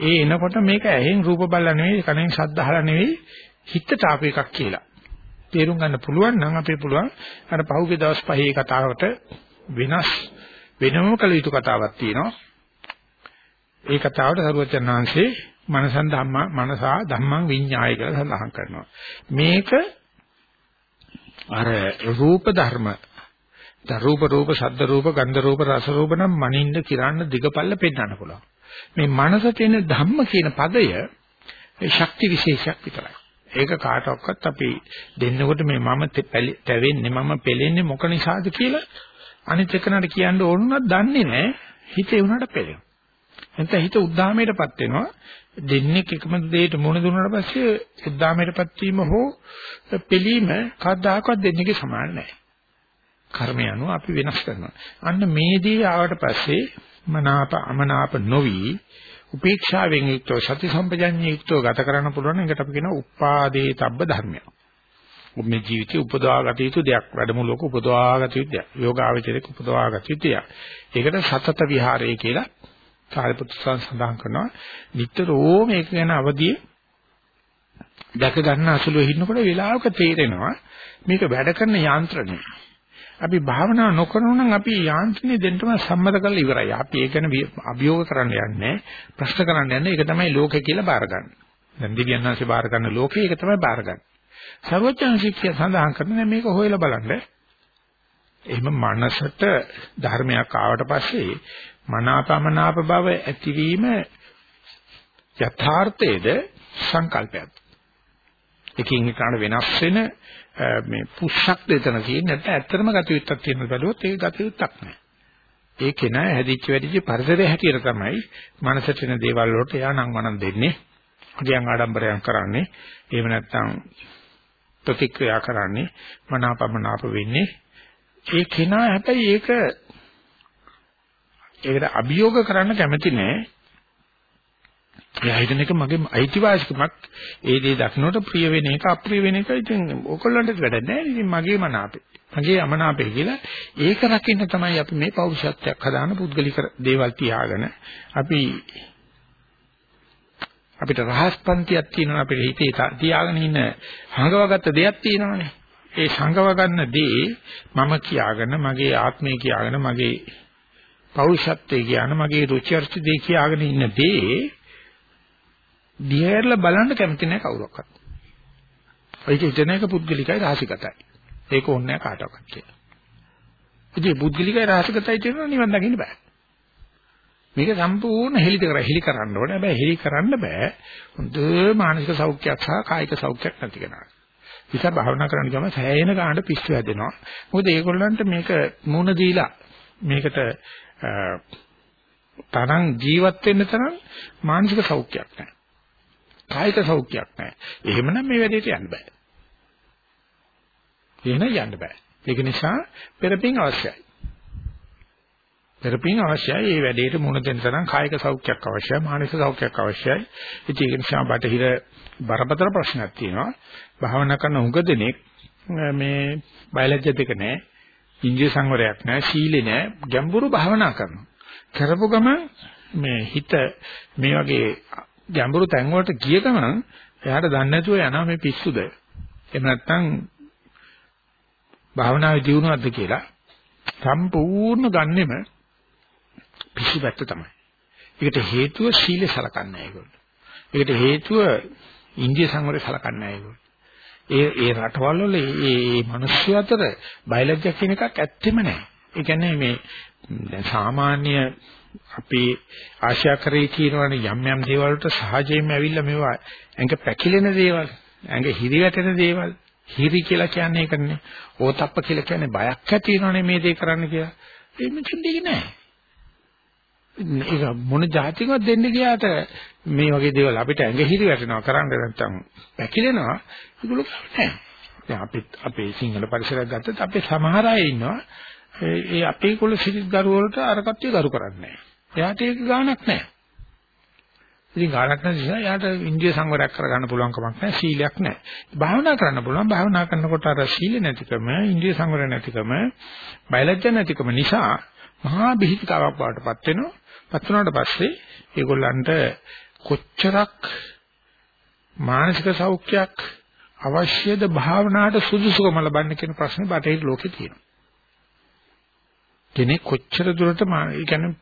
ඒ එනකොට මේක ඇහෙන් රූප බලලා නෙවෙයි කනෙන් ශබ්ද අහලා නෙවෙයි හිතට ආපු එකක් කියලා. තේරුම් ගන්න පුළුවන් නම් අපේ පුළුවන් අර පහුගිය දවස් පහේ කතාවට වෙනස් වෙනම කළ යුතු කතාවක් තියෙනවා. ඒ කතාවට සරුවචන් වහන්සේ මනසන් ධම්ම මනසා ධම්මං විඤ්ඤාය කියලා සඳහන් කරනවා. මේක අර රූප ධර්ම රූප රූප ශබ්ද රූප ගන්ධ රූප රස රූප නම් මනින්න කිරන්න දිගපල්ල පෙන්වන්න පුළුවන්. මේ මනස තියෙන ධම්ම කියන පදය ඒ ශක්ති විශේෂයක් විතරයි. ඒක කාටවත් අපි දෙන්නකොට මේ මම තැවෙන්නේ මම පෙලෙන්නේ මොක නිසාද කියලා අනිත් එකනට කියන්න ඕනුනත් දන්නේ නැහැ හිතේ උනට පෙළෙන. එතන හිත උද්දාමයටපත් වෙනවා දෙන්නේ එකම දෙයට මුණ දුන්නාට පස්සේ උද්දාමයටපත් වීම හෝ පිළීම කවදාකවත් දෙන්නේගේ සමාන නැහැ. කර්මය අනුව අපි වෙනස් කරනවා. අන්න මේ දේ ආවට පස්සේ මනාප අමනාප නොවි උපේක්ෂාවෙන් යුක්තව සති සම්පජඤ්ඤය යුක්තව ගත කරන්න පුළුවන් එකට අපි කියනවා උපාදේ තබ්බ ධර්මයක්. මේ ජීවිතේ උපදවාගත යුතු දෙයක්. වැඩමුළුවක උපදවාගත යුතු දෙයක්. යෝගාවචරයක උපදවාගත යුතු දෙයක්. ඒකට සතත විහාරය කියලා සාරිපුත්‍ර සඳහන් කරනවා. නිතරම මේක ගැන අවදිය දැක ගන්න අසුලුව ඉන්නකොට වෙලාවක තේරෙනවා මේක වැඩ කරන යාන්ත්‍රණය. අපි භාවනා නොකරනවා නම් අපි යාන්ත්‍රණය දෙන්නම සම්මත කරලා ඉවරයි. අපි ඒක ගැන අභියෝග කරන්න යන්නේ ප්‍රශ්න කරන්න යන්නේ ඒක තමයි ලෝකය කියලා බාර ගන්න. දැන් දිව්‍යන් වහන්සේ බාර ගන්න ලෝකය. ඒක තමයි බාර ගන්න. සර්වඥාන් ශික්ෂය සඳහන් කරන මේක හොයලා බලන්න. එහෙම මනසට ධර්මයක් ආවට පස්සේ මනාපමනාප බව ඇතිවීම යථාර්ථයේද සංකල්පයක්ද එකින් එකට වෙනස් වෙන මේ පුෂ්ක් දෙතන තියෙන නැත්නම් ඇත්තටම ගතියුත්තක් තියෙන බැලුවොත් ඒක ගතියුත්තක් නෑ. ඒකේ නෑ හැදිච්ච වැඩිච්ච පරිසරයේ හැටියට තමයි මනසට එන දේවල් වලට එයා නම් වණන් දෙන්නේ. අගයන් ආඩම්බරයන් කරන්නේ. එහෙම නැත්නම් ප්‍රතික්‍රියා කරන්නේ මනාපමනාප වෙන්නේ. ඒ කෙනා හැබැයි ඒක ඒකට අභියෝග කරන්න කැමති නෑ. එයා හිතන එක මගේ අයිතිවාසිකමක් ඒ දේ දක්නකොට ප්‍රිය වෙන එක අප්‍රිය වෙන එක ඉතින් ඕගොල්ලන්ට වැඩ නැහැ ඉතින් මගේ මනාපේ මගේ අමනාපේ කියලා ඒක රකින්න තමයි අපි මේ පෞරුෂත්වයක් හදාන පුද්ගලික දේවල් තියාගෙන අපි අපිට රහස්පන්තියක් තියෙනවා අපේ හිතේ තියාගෙන ඉන්න හංගවගත්ත දෙයක් තියෙනවානේ ඒ සංගව ගන්න දේ මම කියාගෙන මගේ ආත්මය කියාගෙන මගේ පෞරුෂත්වය කියන මගේ රුචි අරුචි දේ කියාගෙන ඉන්න දේ දිහැරලා බලන්න කැමති නැහැ කවුරක්වත්. ඒක හිතන එක පුද්ගලිකයි රහසිගතයි. ඒක ඕනේ නැහැ කාටවත් කියලා. ඉතින් පුද්ගලිකයි රහසිගතයි කියනවා නිවන් දකින්න බෑ. මේක සම්පූර්ණ හෙලිත කර හෙලි කරන්න ඕනේ. හැබැයි හෙලි කරන්න බෑ. හොඳ මානසික සෞඛ්‍යයක් සහ කායික සෞඛ්‍යයක් නැති කෙනා. ඉතින් භාවනා කරන්න ගම සෑහෙන ගානට පිස්සු හැදෙනවා. මොකද ඒගොල්ලන්ට මේක මුණ දීලා මේකට තරම් ජීවත් වෙන්න තරම් මානසික සෞඛ්‍යයක් නැහැ. කායික සෞඛ්‍යයක් නැහැ. එහෙමනම් මේ වැඩේට යන්න බෑ. එහෙනම් යන්න බෑ. ඒක නිසා පෙරපින් අවශ්‍යයි. පෙරපින් අවශ්‍යයි. මේ වැඩේට මුණ දෙන්න තරම් කායික සෞඛ්‍යයක් අවශ්‍යයි, මානසික සෞඛ්‍යයක් අවශ්‍යයි. ඉතින් ඒක නිසා බටහිර බරපතල ප්‍රශ්නයක් තියෙනවා. භාවනා කරන උඟ දෙනෙක් මේ බයලජ්‍ය දෙක නැහැ. ඉන්ද්‍රිය සංවරයක් නැහැ, සීලෙ නැහැ, ගැඹුරු භාවනා කරනවා. කරපු ගම මේ හිත මේ වගේ ගැඹුරු තැන් වලට ගිය ගමන් එයාට දන්නේ නැතුව යනවා මේ පිස්සුද. එහෙම නැත්නම් භාවනාවේ දියුණුවක්ද කියලා සම්පූර්ණ ගන්නෙම පිස්සු පැත්ත තමයි. ඒකට හේතුව සීල සලකන්නේ ඒගොල්ලෝ. ඒකට හේතුව ඉන්දිය සංවරය සලකන්නේ ඒගොල්ලෝ. ඒ ඒ රටවල් වල මේ මිනිස්සු අතර බයලජ්ජා කියන එකක් ඇත්තෙම නැහැ. ඒ කියන්නේ මේ දැන් සාමාන්‍ය අපේ ආශා කරේ කියනවනේ යම් යම් දේවල් වලට සහජයෙන්ම ඇවිල්ලා මේවා ඇඟ පැකිලෙන දේවල් ඇඟ හිරි වැටෙන දේවල් හිරි කියලා කියන්නේ ඒකනේ ඕතප්ප කියලා කියන්නේ බයක් ඇති වෙනවනේ මේ දේ කරන්න කියලා ඒ මෙතන දෙන්නේ නැහැ ඒක මොන જાතිකවත් දෙන්න ගියාට මේ වගේ දේවල් අපිට ඇඟ හිරි වැටෙනවා කරන්න නැත්තම් පැකිලෙනවා ඒගොල්ලෝ නැහැ දැන් අපි අපේ සිංහල පරිසරයක් ගත්තත් අපේ සමහර අය ඉන්නවා ඒ අපේ කුල සිරිත් ගරු වලට අර කට්ටිය ගරු කරන්නේ නැහැ. එයාට ඒක ගාණක් නැහැ. ඉතින් ගාණක් නැති නිසා එයාට ඉන්දිය සංවරයක් කරගන්න පුළුවන් කමක් නැහැ, සීලයක් නැහැ. භාවනා කරන්න පුළුවන්. භාවනා කරනකොට අර සීල නැතිකම, ඉන්දිය සංවර නැතිකම, බයලජ්ජ නැතිකම නිසා මහා බිහිකාවක් බවටපත් වෙනවා. පත් වුණාට පස්සේ ඒගොල්ලන්ට කොච්චරක් මානසික සෞඛ්‍යයක් අවශ්‍යද භාවනාවට සුදුසුකම ලබන්න කියන ප්‍රශ්නේ බටහිර ලෝකේ තියෙනවා. කෙනෙක් කොච්චර දුරට ඒ කියන්නේ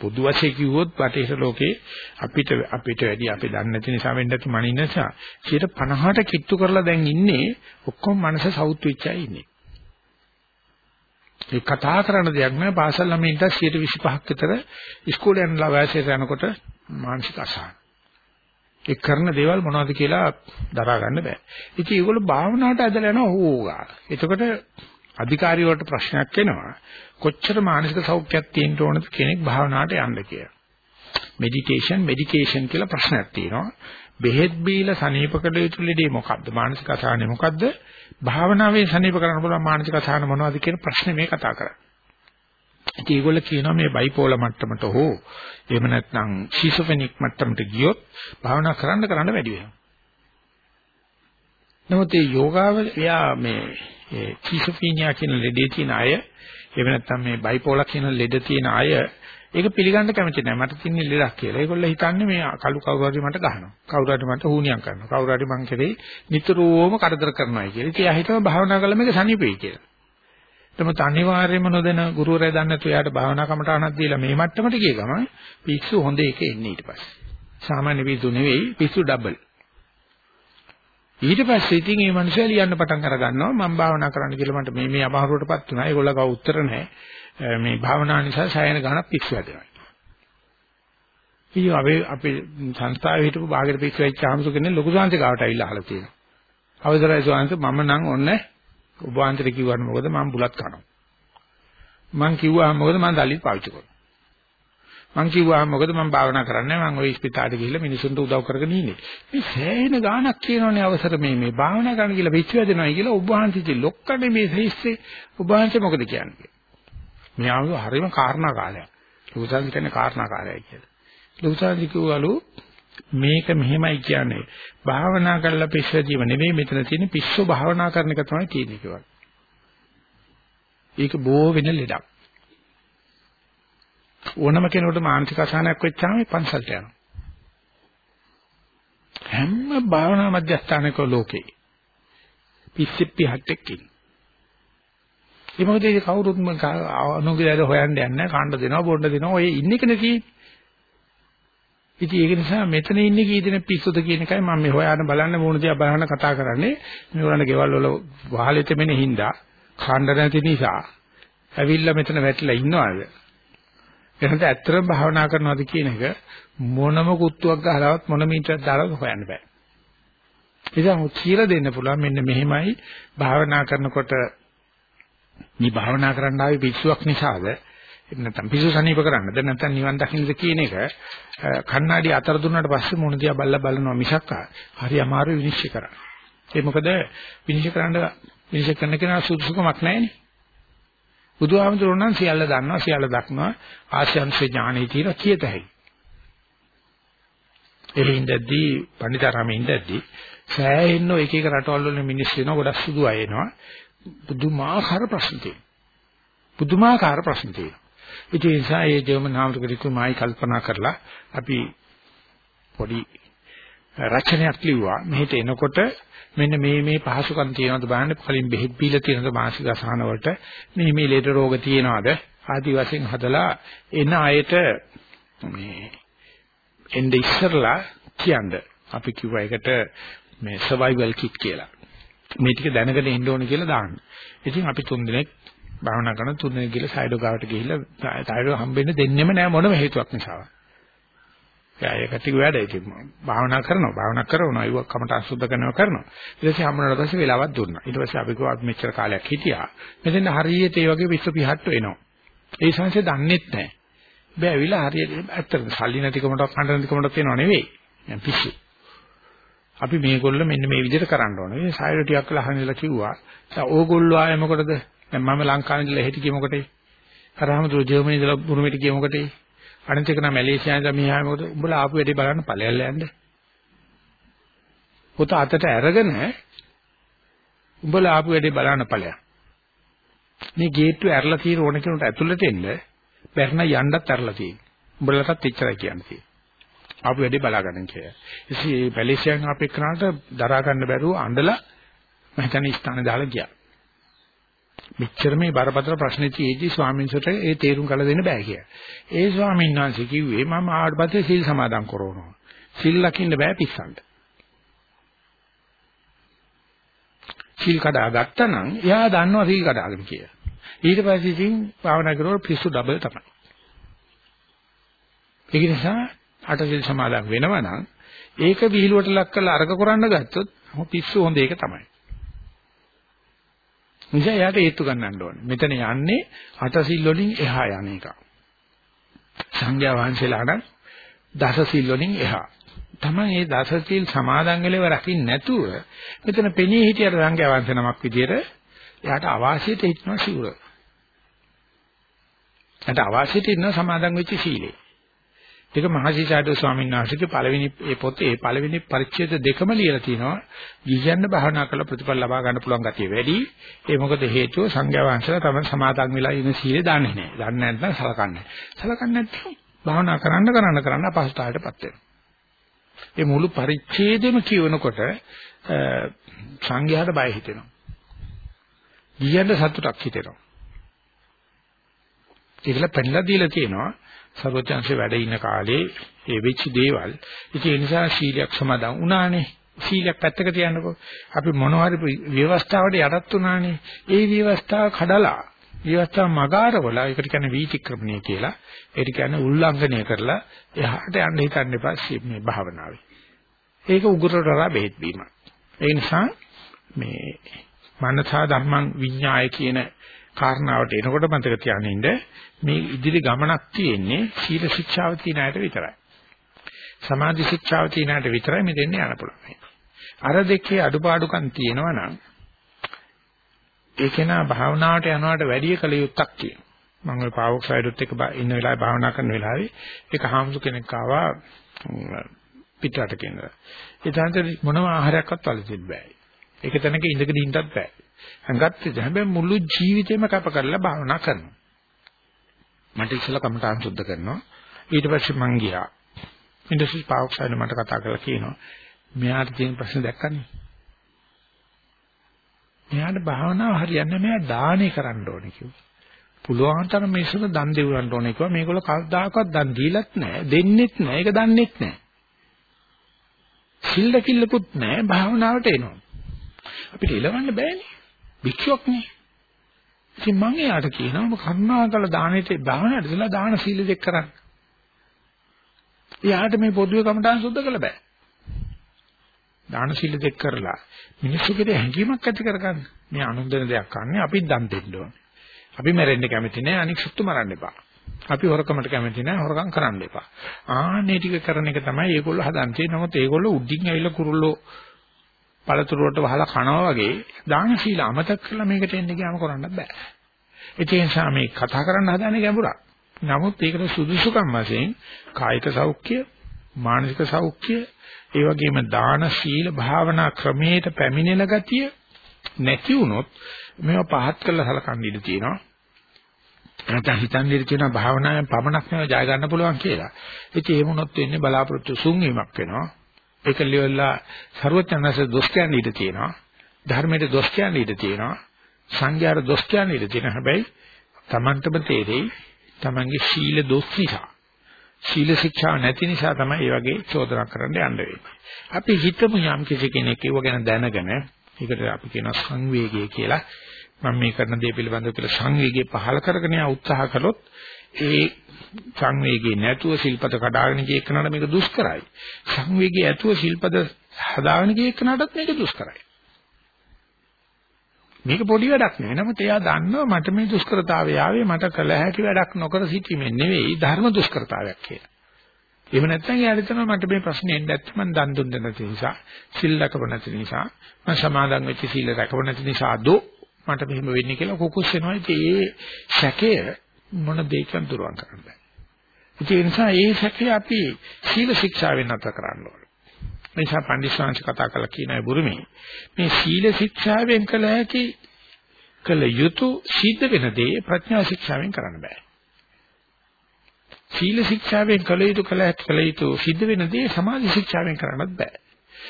පොදු වශයෙන් කිව්වොත් බටහිර ලෝකේ අපිට අපිට වැඩි අපි දන්නේ නැති නිසා වෙන්න ඇති මනින්න නිසා 50ට කිට්ටු කරලා දැන් ඉන්නේ ඔක්කොම මනස සවුත් වෙච්චයි ඉන්නේ. ඒ කතා කරන දෙයක් නෑ පාසල් ළමයින්ට 125ක් විතර ඉස්කෝලේ යන වයසට යනකොට මානසික අසහන. ඒ කරන දේවල් මොනවද කියලා දරා ගන්න බෑ. ඉතින් ඒගොල්ලෝ භාවනාවට ඇදලා යනවා ඕගා. එතකොට අධිකාරී වලට ප්‍රශ්නයක් එනවා. කොච්චර මානසික සෞඛ්‍යයක් තියෙන්න ඕනද කෙනෙක් භාවනාවට යන්න කියලා. මෙඩිටේෂන් මෙඩිකේෂන් කියලා ප්‍රශ්නයක් තියෙනවා. බෙහෙත් බීලා සනීප කළ යුතු ලෙඩේ මොකද්ද? මානසික අසහනේ මොකද්ද? භාවනාවේ සනීප කරන්න පුළුවන් මානසික අසහන මොනවද කියන ප්‍රශ්නේ මේ කතා කරන්නේ. ඉතින් ඒගොල්ලෝ කියනවා මේ බයිපෝලා මට්ටමට හෝ එහෙම නැත්නම් ෂිසොෆෙනික් මට්ටමට ගියොත් භාවනා කරන්න කරන්න වැඩි වෙනවා. නමුත් මේ යෝගාව එයා මේ ෂිසොෆීනියා කියන ලෙඩේ තියෙන අය එහෙම නැත්නම් මේ බයිපෝලා කියන ලෙඩ තියෙන අය ඒක පිළිගන්න කැමති නැහැ. මට තින්නේ ලෙඩක් කියලා. ඒගොල්ලෝ හිතන්නේ මේ කළු කවුරු හරි මට ගහනවා. කවුරු හරි මට හුනියම් කරනවා. කවුරු හරි මං කෙරේ නිතරම කරදර කරනවායි කියලා. ඉතින් එයා හිතව භාවනා කළා මේක සනීපෙයි කියලා. නමුත් අනිවාර්යයෙන්ම නොදැන ගුරුවරයා දන්නේ නැතු එයාට භාවනා කමටහනක් දීලා මේ මට්ටමට ගිය ගමන් පිස්සු හොඳ එක එන්නේ ඊට පස්සේ. සාමාන්‍ය පිස්සු නෙවෙයි පිස්සු ඩබල්. ඊට පස්සේ ඉතින් මේ මිනිස්සු ලියන්න පටන් අර ගන්නවා මම භාවනා කරන්න කියලා මට මේ මේ අමාරුවටපත් වුණා. ඒගොල්ලෝ කව උත්තර නැහැ. මේ භාවනා නිසා සයන ගණක් පිස්සු හැදෙනවා. ඉතින් අපි අපි සංස්ථාවේ හිටපු බාගෙට පිස්සු වෙච්ච ආමසු කෙනෙක් ලොකු සංස්කෘතික ගාවට ඇවිල්ලා අහලා තියෙනවා. අවසරයි ස්වාමීන් වහන්සේ මම නම් ඔන්නේ ඔබ වහන්සේට කිව්වට මොකද මම බුලත් කනවා. මං කිව්වා මොකද මං දලිත් පාවිච්චි කරනවා. මං කිව්වා මොකද මම භාවනා කරන්නේ මම ওই ස්පිතාලෙට ගිහිල්ලා මිනිසුන්ට උදව් කරගෙන ඉන්නේ. මේ සෑහෙන ගාණක් කියනෝනේ අවසර මේ මේ භාවනා කරන්න කියලා පිස්සු වැදෙනවා කියලා ඔබ වහන්සේ ලොක්කනේ මේ ශේෂ්ඨේ ඔබ වහන්සේ මොකද කියන්නේ? මේ ආව හරිම කාරණා කාලයක්. ලෝසාන් කියන්නේ කාරණා කාලයයි කියලා. ලෝසාන් කිව්වලු මේක මෙහෙමයි කියන්නේ. භාවනා කරලා පිස්සදීම නෙවෙයි මෙතන තියෙන පිස්සු භාවනා කරන එක තමයි තියෙන්නේ කියලා. ඒක බෝ වෙන ලෙඩක්. ඕනම කෙනෙකුට මානසික අසහනයක් වෙච්චාම පන්සලට යනවා. හැම භාවනා මධ්‍යස්ථානක ලෝකේ පිස්සෙප්පි හට්ටෙකින්. ඒ මොකද ඒ කවුරුත් අනුගිරද හොයන්න යන්නේ කාණ්ඩ දෙනවා බොණ්ඩ දෙනවා ඔය ඉන්නේ කෙනේ තියෙන්නේ. ඉතින් ඒක නිසා මෙතන ඉන්නේ කී දෙනෙක් පිස්සුද කියන එකයි මම මේ හොයාගෙන බලන්න මොන දිහා බලන්න කතා කරන්නේ. මේගොල්ලන්ගේ ගෙවල් වල වහලෙ තෙමෙන හින්දා කාණ්ඩ නැති නිසා ඇවිල්ලා මෙතන වැටිලා ඉන්නවද? එහෙනම් ඇත්තටම භාවනා කරනවද කියන එක මොනම කුත්තුවක් ගහලවත් මොන මීටරයක් දාලා හොයන්න බෑ. ඉතින් කියලා දෙන්න පුළුවන් මෙන්න මෙහෙමයි භාවනා කරනකොට මේ භාවනා කරන්න ආවේ පිස්සුවක් නිසාද නැත්නම් පිසු සනීප කරන්න. දැන් නැත්නම් නිවන් දකින්නද කියන එක කණ්ණාඩි අතර දුන්නාට පස්සේ මොන දිහා බල්ලා බලනවා මිසක් හරි අමාරු විනිශ්චය කරන්න. ඒ මොකද විනිශ්චය කරන්න විනිශ්චය කරන්න කෙනා සුදුසුකමක් නැහැනේ. බුදුහාමුදුරුවෝ නම් සියල්ල දන්නවා සියල්ල දක්නවා ආශ්‍යංශේ ඥානෙ තියෙන කියත හැකියි. එළින්දදී පණිතරාමේ ඉඳද්දී සෑහෙන්න එක එක රටවල් වල මිනිස්සු වෙනවා ගොඩක් සුදු අය එනවා. පුදුමාකාර ප්‍රශ්න තියෙනවා. පුදුමාකාර ප්‍රශ්න තියෙනවා. ඉතින් ඒ නිසා ඒ ජර්මන් නාමකලිකුමයි කල්පනා කරලා අපි පොඩි රචනයක් ලිව්වා. මෙහෙට එනකොට මෙන්න මේ මේ පහසුකම් තියෙනවද බලන්න කලින් බෙහෙත් බීලා තියෙනවද මානසික අසහන වලට මේ මේ ලෙඩ රෝග තියෙනවද ආදි වශයෙන් හදලා එන අයට මේ එnde ඉස්සරලා කියන්න අපි කිව්වා ඒකට මේ survival kit කියලා මේ ටික දැනගෙන ඉන්න ඕනේ කියලා දාන්න. ඉතින් අපි තුන් දිනක් භාවනා කරන තුන් දිනක් ගිහලා සයිඩෝ ගාවට ගිහිල්ලා සයිඩෝ හම්බෙන්න දෙන්නෙම නෑ මොනම හේතුවක් නිසාව. එයා ඒකට වැඩ. ඉතින් භාවනා කරනවා. භාවනා කරනවා. ඒව කමට අසුද්ධ කරනවා කරනවා. ඊට පස්සේ හම්බුනාට පස්සේ වෙලාවක් දුන්නා. ඊට පස්සේ අපි කිව්වා මෙච්චර කාලයක් හිටියා. මෙතෙන් හරියට ඒ වගේ විශ්ව පිහට්ටු එනවා ඒ සංසේ දන්නෙත් නැහැ බෑ ඇවිල්ලා හරියට ඇත්තට සල්ලි නැතිකමට කන්න නැතිකමට තියෙනව නෙවෙයි. දැන් පිස්සු. අපි මේගොල්ලෝ මෙන්න මේ විදිහට කරන්න ඕනේ මේ සායර ටිකක් කියලා අහන් ඉඳලා කිව්වා දැන් ඕගොල්ලෝ ආයේ මොකටද දැන් මම ලංකාවේ ඉඳලා හෙට ගියේ මොකටේ අරහම දුර ජර්මනි ඉඳලා බුරුමෙට ගියේ මොකටේ අනිත් එක නම් මැලේසියාවේ ඉඳලා මෙහා මොකද උඹලා ආපු වැඩේ බලන්න ඵලයල්ල යන්න. පොත අතට අරගෙන උඹලා ආපු වැඩේ බලන්න ඵලයක්. මේ ගේට්ටුව ඇරලා තියෙන ඕන කෙනෙකුට ඇතුළට එන්න බැරණ යන්නත් ඇරලා තියෙන්නේ. උඹලටත් එච්චරයි කියන්නේ. ආපු වැඩේ බලා ගන්න කියලා. ඉතින් මේ මැලේසියාවෙන් ආපු එක්කනට දරා ගන්න බැරුව අඬලා මම හිතන්නේ ස්ථාන දාලා ගියා. මෙච්චර මේ බරපතල ප්‍රශ්නේ තියේදී ස්වාමීන් වහන්සේට ඒ තේරුම් කළ දෙන්න බෑ කියලා. ඒ ස්වාමීන් වහන්සේ කිව්වේ මම ආවට පස්සේ සීල් සමාදන් කරනවා. සීල් ලකින්න බෑ පිස්සන්ට. සීල් කඩා ගත්තා නම් එයා දන්නවා සීල් කඩාගෙන කියලා. ඊට පස්සේ ඉතින් භාවනා කරනකොට පිස්සු ඩබල් තමයි. ඒක නිසා අට සීල් සමාදන් වෙනවා නම් ඒක විහිළුවට ලක් කරලා අර්ග කරන්න ගත්තොත් පිස්සු හොඳ එක තමයි. නිසා එයාට ඒත්තු ගන්නන්න ඕනේ. මෙතන යන්නේ අටසිල් වලින් එහා යන එක. සංඝයා වහන්සේලා නම් දසසිල් වලින් එහා. තමයි මේ දසසිල් සමාදන් වෙලව රකින්න නැතුව මෙතන පෙනී හිටියට සංඝයා වහන්සේ නමක් විදියට එයාට අවාසියට හිටනවා සිවුර. එයාට අවාසියට ඉන්න සමාදන් වෙච්ච සීලේ. ඒක මහසිසාරද ස්වාමීන් වහන්සේගේ පළවෙනි ඒ පොතේ පළවෙනි පරිච්ඡේද දෙකම ලියලා තිනවා. ගියන්න භාවනා කළ ප්‍රතිඵල ලබා ගන්න පුළුවන් ගතිය වැඩි. ඒ මොකද හේතුව සංඝයා වහන්සේලා තමයි සමාදන් වෙලා ඉන්න සීලේ දන්නේ නැහැ. දන්නේ නැත්නම් සලකන්නේ. සලකන්නේ නැත්නම් භාවනා කරන්න කරන්න කරන්න අපහසුතාවයටපත් වෙනවා. ඒ මුළු පරිච්ඡේදෙම කියවනකොට සංඝයාට බය හිතෙනවා. ගියන්න සතුටක් හිතෙනවා. ඒකල පෙන්ලා දීලා තියෙනවා සර්වඥාන්සේ වැඩ ඉන්න කාලේ ඒ වෙච්ච දේවල්. ඉතින් ඒ නිසා සීලයක් සමාදන් වුණානේ. සීලයක් පැත්තක තියන්නකෝ. අපි මොනවාරි ව්‍යවස්ථාවට යටත් වුණානේ. ඒ ව්‍යවස්ථාව කඩලා විවස්ථා මගාරවල ඒකට කියන්නේ වීතික්‍රමණය කියලා. ඒකට කියන්නේ උල්ලංඝනය කරලා එහාට යන්න හිතන්න එපා මේ භාවනාවේ. ඒක උගුරටලා බෙහෙත් බීම. ඒ නිසා මේ මනසා ධම්මං විඤ්ඤාය කියන කාරණාවට එනකොට මතක තියාගන්න මේ ඉදිරි ගමනක් තියෙන්නේ සීල ශික්ෂාව තියෙන අයට විතරයි. සමාධි ශික්ෂාව තියෙන අයට විතරයි මෙතෙන් යන්න පුළුවන්. අර දෙකේ අඩුපාඩුකම් තියෙනවා නම් ඒක නා භාවනාවට යනවට වැඩිය කල යුත්තක් තියෙනවා. මම ওই පාවොක්සයිඩුත් එක්ක ඉන්න වෙලාවේ භාවනා කරන වෙලාවේ ඒක හාමුදුර කෙනෙක් ආවා පිටරට කෙනෙක්. ඒ තාන්තර මොනම ආහාරයක්වත් වලදින්න බෑ. ඒක තැනක ඉඳගෙන ඉන්නත් බෑ. හංගත් හැබැයි මුළු ජීවිතේම කැප කරලා භාවනා කරනවා. මට ඉස්සෙල්ලා කමටහන් සුද්ධ කරනවා. ඊට පස්සේ මං ගියා. ඉන්ඩස්ට්‍රි පාවොක්සයිඩ් මට කතා කරලා කියනවා. මෙයාට තියෙන ප්‍රශ්න දැක්කනේ. මෙයාට භාවනාව හරියන්නේ මෙයා දානේ කරන්න ඕනේ කිව්වා. පුළුවන් තරම් මේසුන දන් දෙවන්න ඕනේ කිව්වා. මේගොල්ලෝ කවදාකවත් දන් දීලත් නැහැ, දෙන්නෙත් නැහැ, ඒක දන්නෙත් නැහැ. සිල්ල කිල්ලකුත් නැහැ භාවනාවට එනවා. අපිට එලවන්න බෑනේ. භික්ෂුවක් නේ. ඉතින් මම එයාට කියනවා කරුණාකර දානෙට භාවනාවට ඉඳලා දාන සීල දෙක කරන්න. එයාට මේ පොදුවේ කමටහන් සුද්ධ කළ බෑ. දාන සීල දෙක කරලා මිනිස්සු කෙරේ හැඟීමක් ඇති කරගන්න. මේ අනුන්දන දෙයක් කන්නේ අපි දන් දෙන්න ඕනේ. අපි මැරෙන්න කැමති නෑ අනික් සුත්තු මරන්න එපා. අපි හොරකමට කැමති නෑ හොරකම් කරන්න එපා. ආන්නේ ටික කරන එක තමයි ඒගොල්ලෝ හදන්නේ. නමුත් ඒගොල්ලෝ උඩින් ඇවිල්ලා කුරුල්ලෝ පළතුරුවට වහලා කනවා වගේ දාන සීල අමතක කරලා මේකට එන්න ගියාම කරන්න බෑ. ඒ නිසා මේ කතා කරන්න හදන්නේ ගැඹුරක්. නමුත් ඒකට සුදුසුකම් වශයෙන් කායික සෞඛ්‍ය, මානසික සෞඛ්‍ය, ඒ වගේම දාන සීල භාවනා ක්‍රමයට පැමිණෙන ගතිය නැති වුණොත් මේවා පහත් කරලා සලකන්න ඉඩ තියෙනවා. නැත්නම් හිතන්නේ ඉඳ තියෙන භාවනාවෙන් පමණක් නෙවෙයි ජය ගන්න පුළුවන් කියලා. ඉතින් ඒ වුණොත් වෙන්නේ බලාපොරොත්තු සුන්වීමක් වෙනවා. ඒක ලියවලා ਸਰවඥාන්සේ දොස් කියන්නේ ඉඳ තියෙනවා. ධර්මයට දොස් කියන්නේ ඉඳ තියෙනවා. සංඝයාට දොස් කියන්නේ ඉඳ තියෙනවා. හැබැයි Tamanටම තේරෙයි Tamanගේ සීල දොස් නිසා. සීල ශික්ෂා නැති නිසා තමයි මේ වගේ චෝදනා කරන්න යන්න වෙන්නේ. අපි හිතමු යම් කිසි කෙනෙක් ඒව ගැන දැනගෙන ඒකට අපි කියනවා සංවේගය කියලා. මම මේ කරන දේ පිළිබඳව කියලා සංවේගය පහල කරගෙන යා උත්සාහ කළොත් ඒ සංවේගය නැතුව සිල්පද කඩාගෙන ගිය එකනට මේක දුෂ්කරයි. සංවේගය ඇතුව සිල්පද හදාගෙන ගිය එකනටත් මේක දුෂ්කරයි. මේක පොඩි වැඩක් නෙවෙයි. නමුත් එයා දන්නවා මට මේ දුෂ්කරතාවය ආවේ මට කළ හැකි වැඩක් නොකර සිටීමෙන් නෙවෙයි ධර්ම දුෂ්කරතාවයක් කියලා. එහෙම නැත්නම් එයාට හිතනවා මට මේ ප්‍රශ්නේ එන්නේ නැත්නම් මම දන් දුන්නේ නැති නිසා, සිල් රැකව නැති නිසා, මම සමාදන් වෙච්ච සීල රැකව නැති නිසා දෝ මට මෙහෙම වෙන්නේ කියලා කුකුස් වෙනවා. ඉතින් ඒ සැකය මොන දෙයකින් දුරවන් කරන්න බෑ. ඒ නිසා ඒ සැකය අපි සීල ශික්ෂාවෙන් අත කරන්න ඕනේ. නිසා පඬිස්සංශ කතා කළා කියනයි බුරුමේ මේ සීල ශික්ෂාවෙන් කළ හැකි කළ යුතු සිද්ධ වෙන දේ ප්‍රඥා ශික්ෂාවෙන් කරන්න බෑ. සීල ශික්ෂාවෙන් කළ යුතු කළ හැකි කළ යුතු සිද්ධ වෙන දේ සමාධි ශික්ෂාවෙන් කරන්නත් බෑ.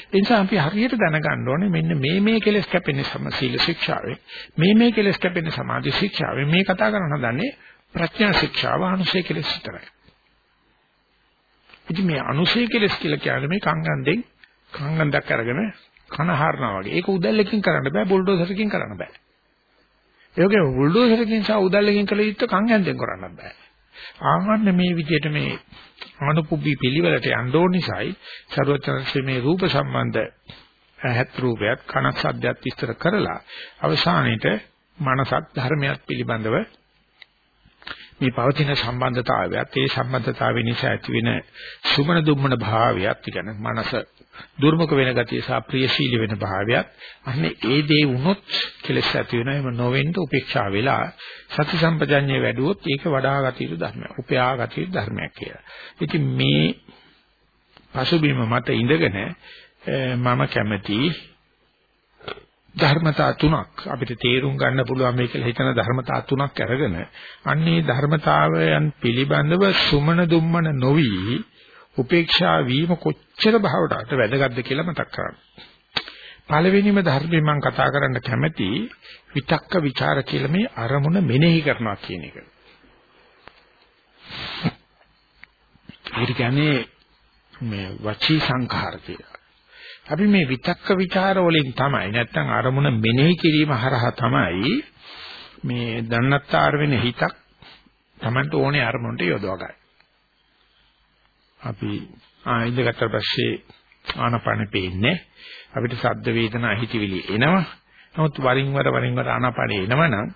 ඒ නිසා අපි හරියට දැනගන්න ඕනේ මෙන්න මේ මේ කෙලස් කැපෙන්නේ සම සීල ශික්ෂාවෙන් මේ මේ කෙලස් කැපෙන්නේ සමාධි ශික්ෂාවෙන් මේ කතා කරන හදන්නේ ප්‍රඥා ශික්ෂාව අනුසය කෙලස් විතරයි. ඉතින් මේ අනුසය කෙලස් කියලා කියන්නේ මේ කංගන්දෙන් කංගන්දක් අරගෙන කන හරනවා වගේ. ඒක උදැල්ලකින් කරන්න බෑ බුල්ඩෝසරකින් කරන්න බෑ. ඒ වගේ බුල්ඩෝසරකින් සහ උදැල්ලකින් කළ යුත්තේ කංගන්දෙන් කරන්න බෑ. ආහන්න මේ විදිහට මේ අනුපුබ්බි පිළිවෙලට යන්න ඕන නිසායි ਸਰවචන්සේ මේ රූප සම්බන්ධ ඇහත් රූපයත් කනත් සද්දයත් විස්තර කරලා අවසානයේට මනසත් ධර්මයක් පිළිබඳව මේ පවතින සම්බන්ධතාවයත් ඒ සම්බන්ධතාවය නිසා ඇතිවෙන සුමන දුම්මන භාවයත් කියන්නේ මනස දුර්මුඛ වෙන ගතිය සහ ප්‍රියශීලී වෙන භාවයත් අන්නේ ඒ දේ වුණොත් කෙලස් ඇති වෙනවා එහෙම නොවෙන්න උපේක්ෂා වෙලා සති සම්පජඤ්ඤය වැඩුවොත් ඒක වඩා ගතිය ධර්මයක් උපයා ගතිය ධර්මයක් කියලා. ඉතින් මේ පසුබිම මත ඉඳගෙන මම කැමති ධර්මතා තුනක් අපිට තේරුම් ගන්න පුළුවන් මේ කියලා හිතන ධර්මතා තුනක් අරගෙන අන්නේ ධර්මතාවයන් පිළිබඳව සුමන දුම්මන නොවි උපේක්ෂා වීම කොච්චර භාවයට වැදගත්ද කියලා මතක් කරගන්න. පළවෙනිම ධර්මයෙන් මම කතා කරන්න කැමති විතක්ක ਵਿਚාර කියලා මේ අරමුණ මෙනෙහි කරනවා කියන එක. ඒ කියන්නේ මේ වචී සංඛාර කියලා. අපි මේ විතක්ක ਵਿਚාර වලින් තමයි නැත්තම් අරමුණ මෙනෙහි කිරීම හරහා තමයි මේ දන්නත්තර වෙන හිතක් Tamanට ඕනේ අරමුණට යොදවා ගන්න. අපි ආ ඉඳගත්ත පස්සේ ආනපන පේන්නේ අපිට සද්ද වේදනා හිතවිලි එනවා. නමුත් වරින් වර වරින් වර ආනපන එනවනම්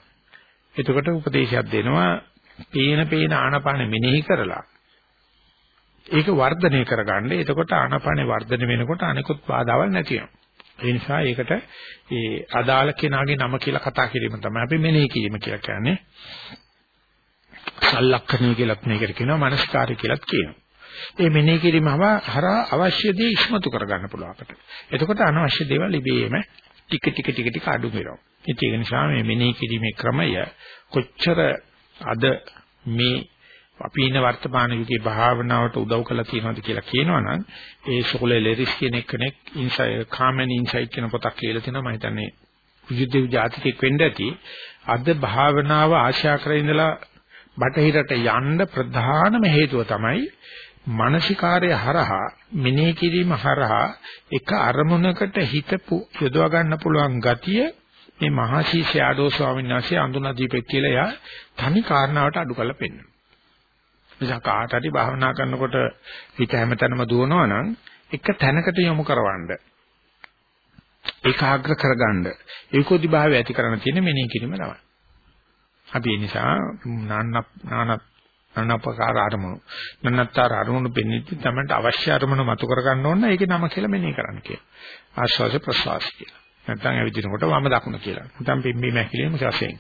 එතකොට උපදේශයක් දෙනවා පේන පේන ආනපන මෙනෙහි කරලා ඒක වර්ධනය කරගන්න. එතකොට ආනපනේ වර්ධනය වෙනකොට අනිකුත් බාධාවල් නැති වෙනවා. ඒ නිසා ඒකට ඒ අදාළ කෙනාගේ නම කියලා කතා කිරීම තමයි අපි මෙනෙහි කිරීම කියලා කියන්නේ. සල්ලක්ෂණය කියලාත් මේකට කියනවා මනස්කාරය කියලාත් කියනවා. ඒ මෙනෙහි කිරීම හරහා අවශ්‍ය දේ ඉස්මතු කරගන්න පුළුවන් අපට. එතකොට අනවශ්‍ය දේවල් ඉබේම ටික ටික ටික ටික අඩු වෙනවා. ඒක නිසා මේ මෙනෙහි කිරීමේ ක්‍රමය කොච්චර අද මේ අපි ඉන්න වර්තමාන යුගයේ භාවනාවට උදව් කළා තියෙනවද කියලා කියනවනම් ඒ සොකලේ ලෙරිස් කියන කෙනෙක් ඉන්සයි කාමෙන් ඉන්සයිට් කියන පොතක් කියලා තිනවා මම හිතන්නේ විද්‍යුත් ජාතිකෙක් වෙන්න ඇති අද භාවනාව ආශා කරගෙන ඉඳලා බටහිරට යන්න ප්‍රධානම හේතුව තමයි මානසිකාර්ය හරහා මෙනෙහි කිරීම හරහා එක අරමුණකට හිත යොදවා ගන්න පුළුවන් ගතිය මේ මහසී ෂැඩෝ ස්වාමීන් වහන්සේ අඳුනා දීපෙක් කියලා එයා තනි කාරණාවට අඩු කරලා පෙන්නනවා. නිසා කාට හරි භාවනා කරනකොට හිත හැමතැනම දුවනවා නම් එක තැනකට යොමු කරවන්න. ඒකාග්‍ර කරගන්න. ඒකෝදි භාවය ඇති කරන්න තියෙන මෙනෙහි කිරීම තමයි. අපි ඒ නිසා නාන නාන අනපකාර අරමුණු. නන්නත්තර අරමුණු පෙන්ෙද්දි තමයි අවශ්‍ය අරමුණු මතු කර ගන්න ඕන ඒකේ නම කියලා මෙනෙහි කරන්න කියලා. ආශ්වාස ප්‍රශ්වාස කියලා. නැත්නම් ඇවිදිනකොට වම දකුණ කියලා. නැත්නම් පිම්බීම හැකිලිම වශයෙන්.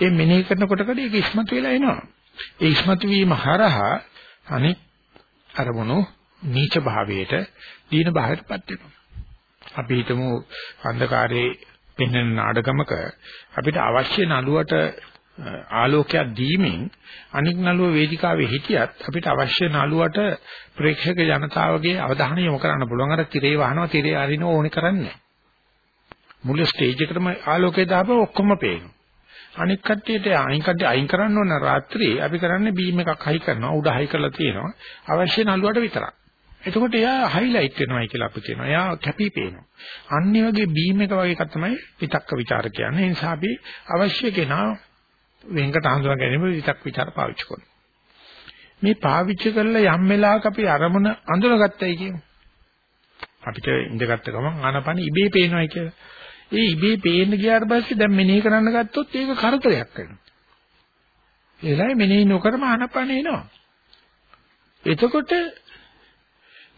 ඒ මෙනෙහි කරනකොටකදී ඒක ඉස්මතු වෙලා එනවා. ඒ ඉස්මතු වීම හරහා අනිත් අරමුණු නීච භාවයට දීන භාවයටපත් වෙනවා. අපි හිතමු අන්ධකාරයේ පෙන්වන නාඩගමක අපිට අවශ්‍ය නළුවට ආලෝකයක් දීමෙන් අනික් නළුව වේදිකාවේ හිටියත් අපිට අවශ්‍ය නළුවට ප්‍රේක්ෂක ජනතාවගේ අවධානය යොමු කරන්න පුළුවන්. අර තිරේ වහනවා තිරේ අරින්න ඕනේ කරන්නේ මුළු ස්ටේජ් එකටම ආලෝකය දාපුවා ඔක්කොම පේනවා. අනික් කට්ටියට අනික් කට්ටිය අයින් කරන්න ඕන රාත්‍රියේ අපි කරන්නේ බීම් එකක් හයි කරනවා උඩ හයි කරලා තියෙනවා අවශ්‍ය නළුවට විතරක්. එතකොට එයා හයිලයිට් වෙනවයි කියලා අපි කියනවා. එයා කැපී පේනවා. අන්න වගේ බීම් එක වගේ එකක් තමයි විතක්ක ਵਿਚාර කියන්නේ. ඒ නිසා අපි අවශ්‍ය කෙනා වෙන්කට හඳුනා ගැනීම විතක් ਵਿਚාර පාවිච්චි කරනවා. මේ පාවිච්චි කරලා යම් වෙලාවක අපි අරමුණ අඳුනගත්තයි කියමු. අපිට ඉඳගත්ත ගමන් ආනපන ඉබේ පේනවායි කියලා. ඒ ඉබේ පේන්න ගියාට පස්සේ දැන් මෙනෙහි කරන්න ගත්තොත් ඒක කරදරයක් වෙනවා. ඒලයි මෙනෙහි නොකරම ආනපන එනවා. එතකොට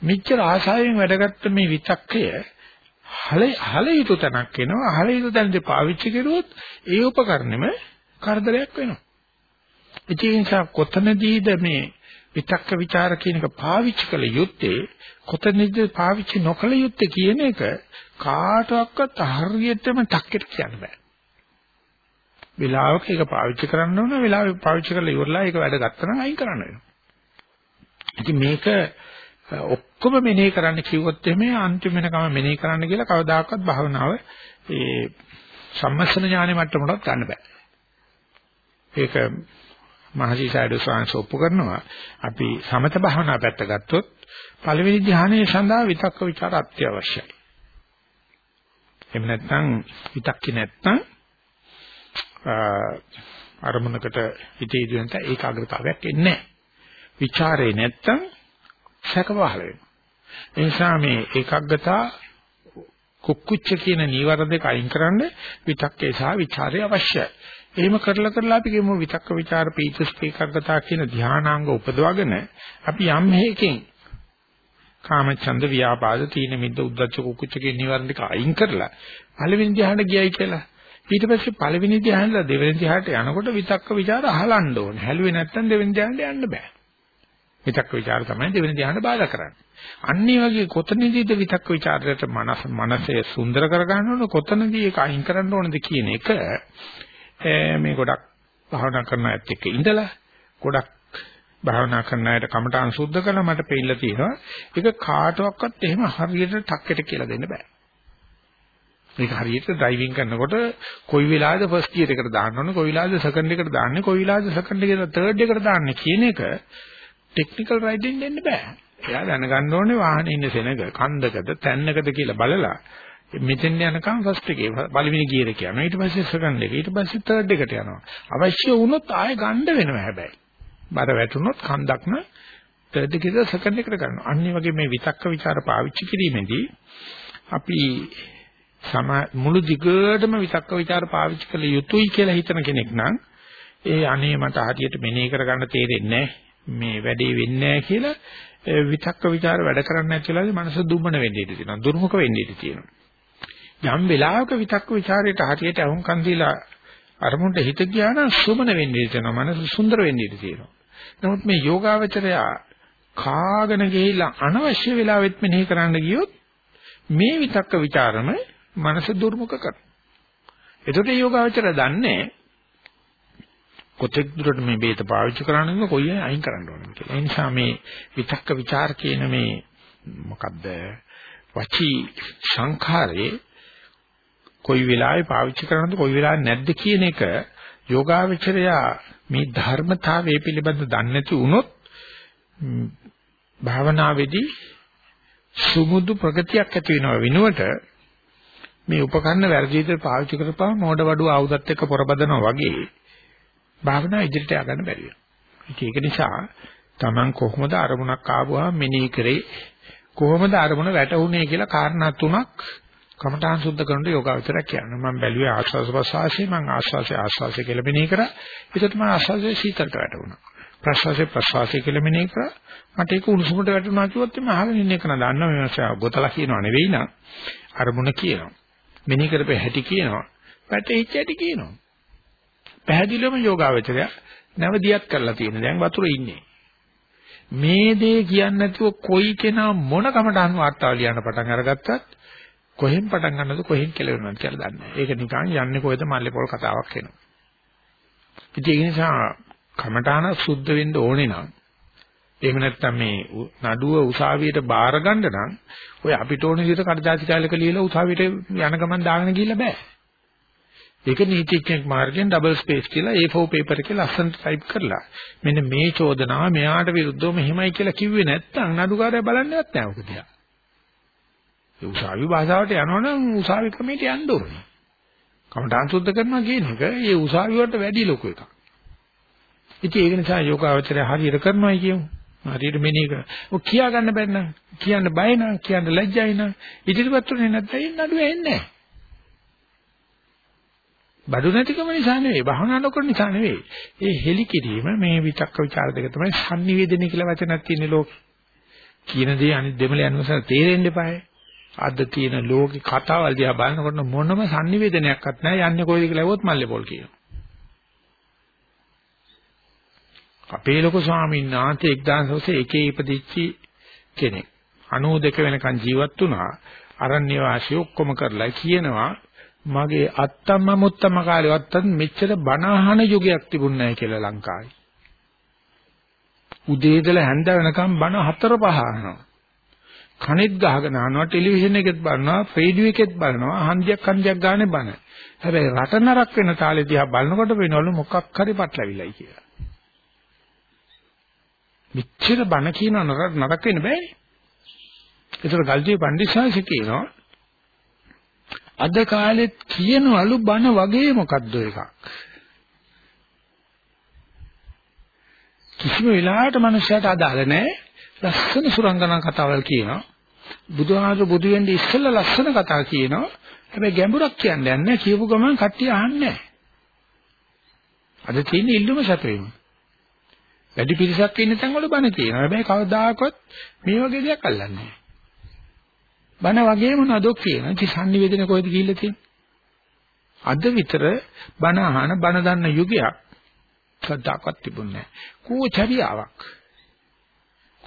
මෙච්චර ආශාවෙන් වැඩගත්ත මේ විතක්කය හල හල යුතු තැනක් වෙනවා. හල යුතු තැනදී පාවිච්චි කරුවොත් ඒ උපකරණෙම කරදරයක් වෙනවා. ඒ නිසා කොතනදීද මේ විතක්ක ਵਿਚාර කියන එක පාවිච්චි කළ යුත්තේ කොතනදීද පාවිච්චි නොකළ යුත්තේ කියන එක කාටවත් හරියටම ටක්කෙට කියන්න බෑ. වෙලාවක ඒක පාවිච්චි කරන්න ඕන වෙලාවෙ පාවිච්චි කරලා ඉවරලා ඒක වැඩ ගත්තා නම් අයින් කරන්න වෙනවා. ඉතින් මේක ඔක්කොම මෙනෙහි කරන්න කිව්වොත් එමේ අන්තිම වෙනකම මෙනෙහි කරන්න කියලා කවදාකවත් භාවනාව ඒ සම්මස්න ඥානෙ මට්ටමකට ගන්න බෑ. ඒක මහසි සයිඩෝ ස්වාමීන් ඔප්පු කරනවා. අපි සමත භාවනා පැත්ත ගත්තොත් පළවෙනි ධ්‍යානයේ සඳහා විතක්ක ਵਿਚාර අත්‍යවශ්‍යයි. එහෙම නැත්නම් විතක්කේ නැත්නම් අරමුණකට හිතේ දිවෙනත ඒකාග්‍රතාවයක් එන්නේ නැහැ. ਵਿਚාරේ නැත්නම් සැක පහළ වෙනවා. ඒ නිසා මේ ඒකාග්‍රතා කුක්කුච්ච කියන නීවර දෙක අයින් කරන්න විතක්කේ සහ ਵਿਚාරය අවශ්‍යයි. එහෙම කරලා කරලා අපි කියමු විතක්ක ਵਿਚාර පීතිස්කේකග්ගතා කියන ධානාංග උපදවගෙන අපි යම් හේකින් කාමචන්ද ව්‍යාපාද තීන මිද්ද උද්ධච්ච කුක්කුච්ච කියන නිවර්ණ ටික අයින් කරලා පළවෙනි ධ්‍යානට ගියයි කියලා. ඊට පස්සේ පළවෙනි ධ්‍යානෙලා දෙවෙනි ධ්‍යානට යනකොට විතක්ක ਵਿਚාර අහලන්න ඕනේ. හැලුවේ නැත්තම් දෙවෙනි ධ්‍යානෙට යන්න බෑ. විතක්ක ਵਿਚාර තමයි දෙවෙනි ධ්‍යානෙට බාධා කරන්නේ. අන්න ඒ වගේ කොතනදීද විතක්ක ਵਿਚාරයට මනස මනසේ සුන්දර කරගන්න ඕන කොතනදී ඒක අයින් කරන්න ඕනද කියන එක මේ ගොඩක් භාවනා කරන අයත් එක්ක ඉඳලා ගොඩක් භාවනා කරන අයට කමටහන් සුද්ධ කරලා මට පෙන්නලා තියෙනවා ඒක කාටවත් එහෙම හරියට ටක්කෙට කියලා දෙන්න බෑ මේක හරියට ඩ්‍රයිවිං කරනකොට කොයි වෙලාවද ෆස්ට් ගියර් එකට දාන්න ඕනේ කොයි වෙලාවද සෙකන්ඩ් එකට දාන්නේ කොයි වෙලාවද සෙකන්ඩ් එකට තර්ඩ් එකට දාන්නේ කියන එක ටෙක්නිකල් රයිඩින් දෙන්න බෑ. එයා දැනගන්න ඕනේ වාහනේ ඉන්න සෙනග කන්දකද තැන්නකද කියලා බලලා මෙතෙන් යනකම් ෆස්ට් එකේ පළවෙනි ගියර එක යනවා. ඊට පස්සේ සෙකන්ඩ් එක. ඊට පස්සේ තර්ඩ් එකට යනවා. අවශ්‍ය වුණොත් ආයෙ ගන්න වෙනවා හැබැයි. බර වැටුනොත් කන්දක්ම තර්ඩ් එකේද සෙකන්ඩ් එකට කරනවා. අන්න වගේ මේ විතක්ක ਵਿਚාර පාවිච්චි කිරීමේදී අපි සම මුළු දිගටම විතක්ක ਵਿਚාර පාවිච්චි කළ යුතුයි කියලා හිතන කෙනෙක් නම් ඒ අනේ මට හරියට මෙනේ කරගන්න තේරෙන්නේ මේ වැඩේ වෙන්නේ කියලා විතක්ක ਵਿਚාර වැඩ කරන්නේ නැති වෙලාවේ මනස දුමන වෙන්න ඉඩ තියෙනවා. දුර්මුඛ වෙන්න ඉඩ තියෙනවා. යම් වෙලාවක විතක්ක ਵਿਚාරයට හරියට අහුම්කන් දීලා අරමුණට හිත ගියා නම් සුමන වෙන්න ඉඩ තියෙනවා. මනස සුන්දර වෙන්න ඉඩ තියෙනවා. නමුත් මේ යෝගාවචරයා කාගෙන ගිහිලා අනවශ්‍ය වෙලාවෙත් මෙනෙහි කරන්න ගියොත් මේ විතක්ක ਵਿਚාරම මනස දුර්මුඛ කරනවා. එතකොට යෝගාවචරය දන්නේ කොතෙක් දුරට මේ බේත පාවිච්චි කරන්නේ කොයි අයින් කරන්න ඕනද කියලා. ඒ නිසා මේ විතක්ක ਵਿਚාර කියන මේ මොකද්ද වචී සංඛාරේ කොයි වෙලාවේ පාවිච්චි කරනවද කොයි වෙලාවේ නැද්ද කියන එක යෝගාවචරයා මේ ධර්මතාවයේ පිළිබඳ දන්නේ නැති වුණොත් භාවනාවේදී සුමුදු ප්‍රගතියක් ඇති වෙනව වෙනුවට මේ උපකරණ වැරදි විදිහට පාවිච්චි කරපුවාම මෝඩ වඩුව ආයුධත් එක්ක පොරබදනවා වගේ භාවනා ඉදිරියට ය아가න්න බැරි වෙනවා. ඒක නිසා Taman කොහොමද අරමුණක් ආවම මෙනෙහි කරේ කොහොමද අරමුණ වැටුනේ කියලා කාරණා තුනක් කමඨාන් සුද්ධ කරනකොට යෝගාවචරය කියනවා. මම බැලුවේ ආස්වාස ප්‍රසවාසයේ මම ආස්වාසයේ ආස්වාසයේ කියලා මෙනෙහි කරා. ඒකට මම ආස්වාසයේ සීතලට වැටුණා. ප්‍රසවාසයේ ප්‍රසවාසයේ කියලා මෙනෙහි කරා. මට ඒක උණුසුමට වැටුණා කිව්වොත් එimhe අහගෙන ඉන්න එක නා දන්නවා මේ මාස ගොතලා කියනවා නෙවෙයි නා. අරමුණ කියනවා. මෙනෙහි කරපේ හැටි කියනවා. පැටෙච්ච හැටි කියනවා. පැහැදිලිවම යෝගාවචරය නැවදියක් කරලා තියෙන. දැන් වතුරේ ඉන්නේ. මේ දේ කියන්නේ නැතුව කොයි කෙනා මොන කමටහන් වාර්තාව ලියන්න පටන් අරගත්තත් කොහෙන් පටන් ගන්නද කොහෙන් කෙලවෙනවද කියලා දන්නේ නැහැ. ඒක නිකන් යන්නේ කොහෙද මල්ලේ පොල් කතාවක් වෙනවා. ඉතින් ඒ නිසා කමටහන සුද්ධ වෙන්න ඕනේ නම් එහෙම නැත්නම් මේ නඩුව උසාවියට බාර ගන්න නම් ඔය අපිට ඕන විදිහට කඩදාසි කාලයක ලියලා උසාවියට යන ගමන් දාගෙන ගිහිල්ලා බෑ. ඒක නීතිඥෙක් මාර්ගයෙන් ඩබල් ස්පේස් කියලා A4 පේපර් එකේ ලස්සනට ටයිප් කරලා මෙන්න මේ චෝදනාව මෙයාට විරුද්ධව මෙහෙමයි කියලා කිව්වේ නැත්නම් නඩුකාරයා බලන්නේවත් නැහැ ඔක දිහා. ඒ උසාවි භාෂාවට යනවනම් උසාවි ක්‍රමයට යන්න ඕනේ. කමඨාන් සුද්ධ කරනවා කියන එක ඒ උසාවි වලට වැඩි ලොකු එකක්. ඉතින් ඒක නිසා යෝගාවචරය හරියට කරනවායි කියමු. හරියට මෙනෙහි කර. ඔය කියා ගන්න බැන්න. කියන්න බය නම් කියන්න ලැජ්ජයි නම් ඉදිරිපත් උනේ නැත්නම් නඩුව එන්නේ නැහැ. බඩු නැතිකම නිසා නෙවෙයි භවනා නොකරන නිසා නෙවෙයි. ඒ හෙලි කිරීම මේ විචක්ක ਵਿਚාර දෙක තමයි sannivedana කියලා වචනක් තියෙන ලෝක. කියන දේ අනිත් දෙමළ යනවසන තේරෙන්න එපායි. අද තියෙන ලෝකේ කතාවල් දිහා බලනකොට මොනම sannivedanaයක්වත් නැහැ. යන්නේ කොයිද කියලා ඇහුවොත් මල්ලේ පොල් කියනවා. අපේ ලොකු ස්වාමීන් වහන්සේ 1901 ඉපදිච්ච කෙනෙක්. 92 වෙනකන් ජීවත් වුණා. අරණ්‍ය වාසිය ඔක්කොම කරලා කියනවා මගේ අත්තම්ම මුත්තම කාලේවත් මෙච්චර බණ අහන යුගයක් තිබුණ නැහැ කියලා ලංකාවේ. උදේ ඉඳලා හැන්ද වෙනකම් බණ හතර පහ අහනවා. කනෙත් ගහගෙන අහනවා ටෙලිවිෂන් එකෙත් බලනවා රේඩියෝ එකෙත් බලනවා හන්දියක් හන්දියක් ගානේ බණ. හැබැයි රට නරක වෙන තාලේ දිහා බලනකොට වෙනවලු මොකක් හරි පටලවිලයි කියලා. මෙච්චර බණ කියන නරක වෙන්න බෑනේ. ඒතර ගල්ජී පණ්ඩිතසාංශ කියනවා අද කාලෙත් කියනවලු බණ වගේ මොකද්ද එකක්. කිසිම වෙලාවකට මනුස්සයාට අදාළ නැහැ. ලස්සන සුරංගනා කතාවල් කියනවා. බුදුහාමුදුරු බුදු වෙන්නේ ඉස්සෙල්ලා ලස්සන කතා කියනවා. හැබැයි ගැඹුරක් කියන්නේ නැහැ. කියපු ගමන් කට්ටිය අහන්නේ නැහැ. අද තියෙන ඉල්ලුම සැපේම. වැඩි පිරිසක් ඉන්න තැන් වල බණ කියනවා. හැබැයි කවදාකවත් මේ වගේ දෙයක් අල්ලන්නේ නැහැ. බණ වගේම නදොක් කියනවා. ඉතින් sannivedana කොහෙද ගිහිල්ලා තියෙන්නේ? අද විතර බණ අහන බණ දන්න යුගයක් කවදාකවත් තිබුණේ නැහැ. කෝ චරියාවක්.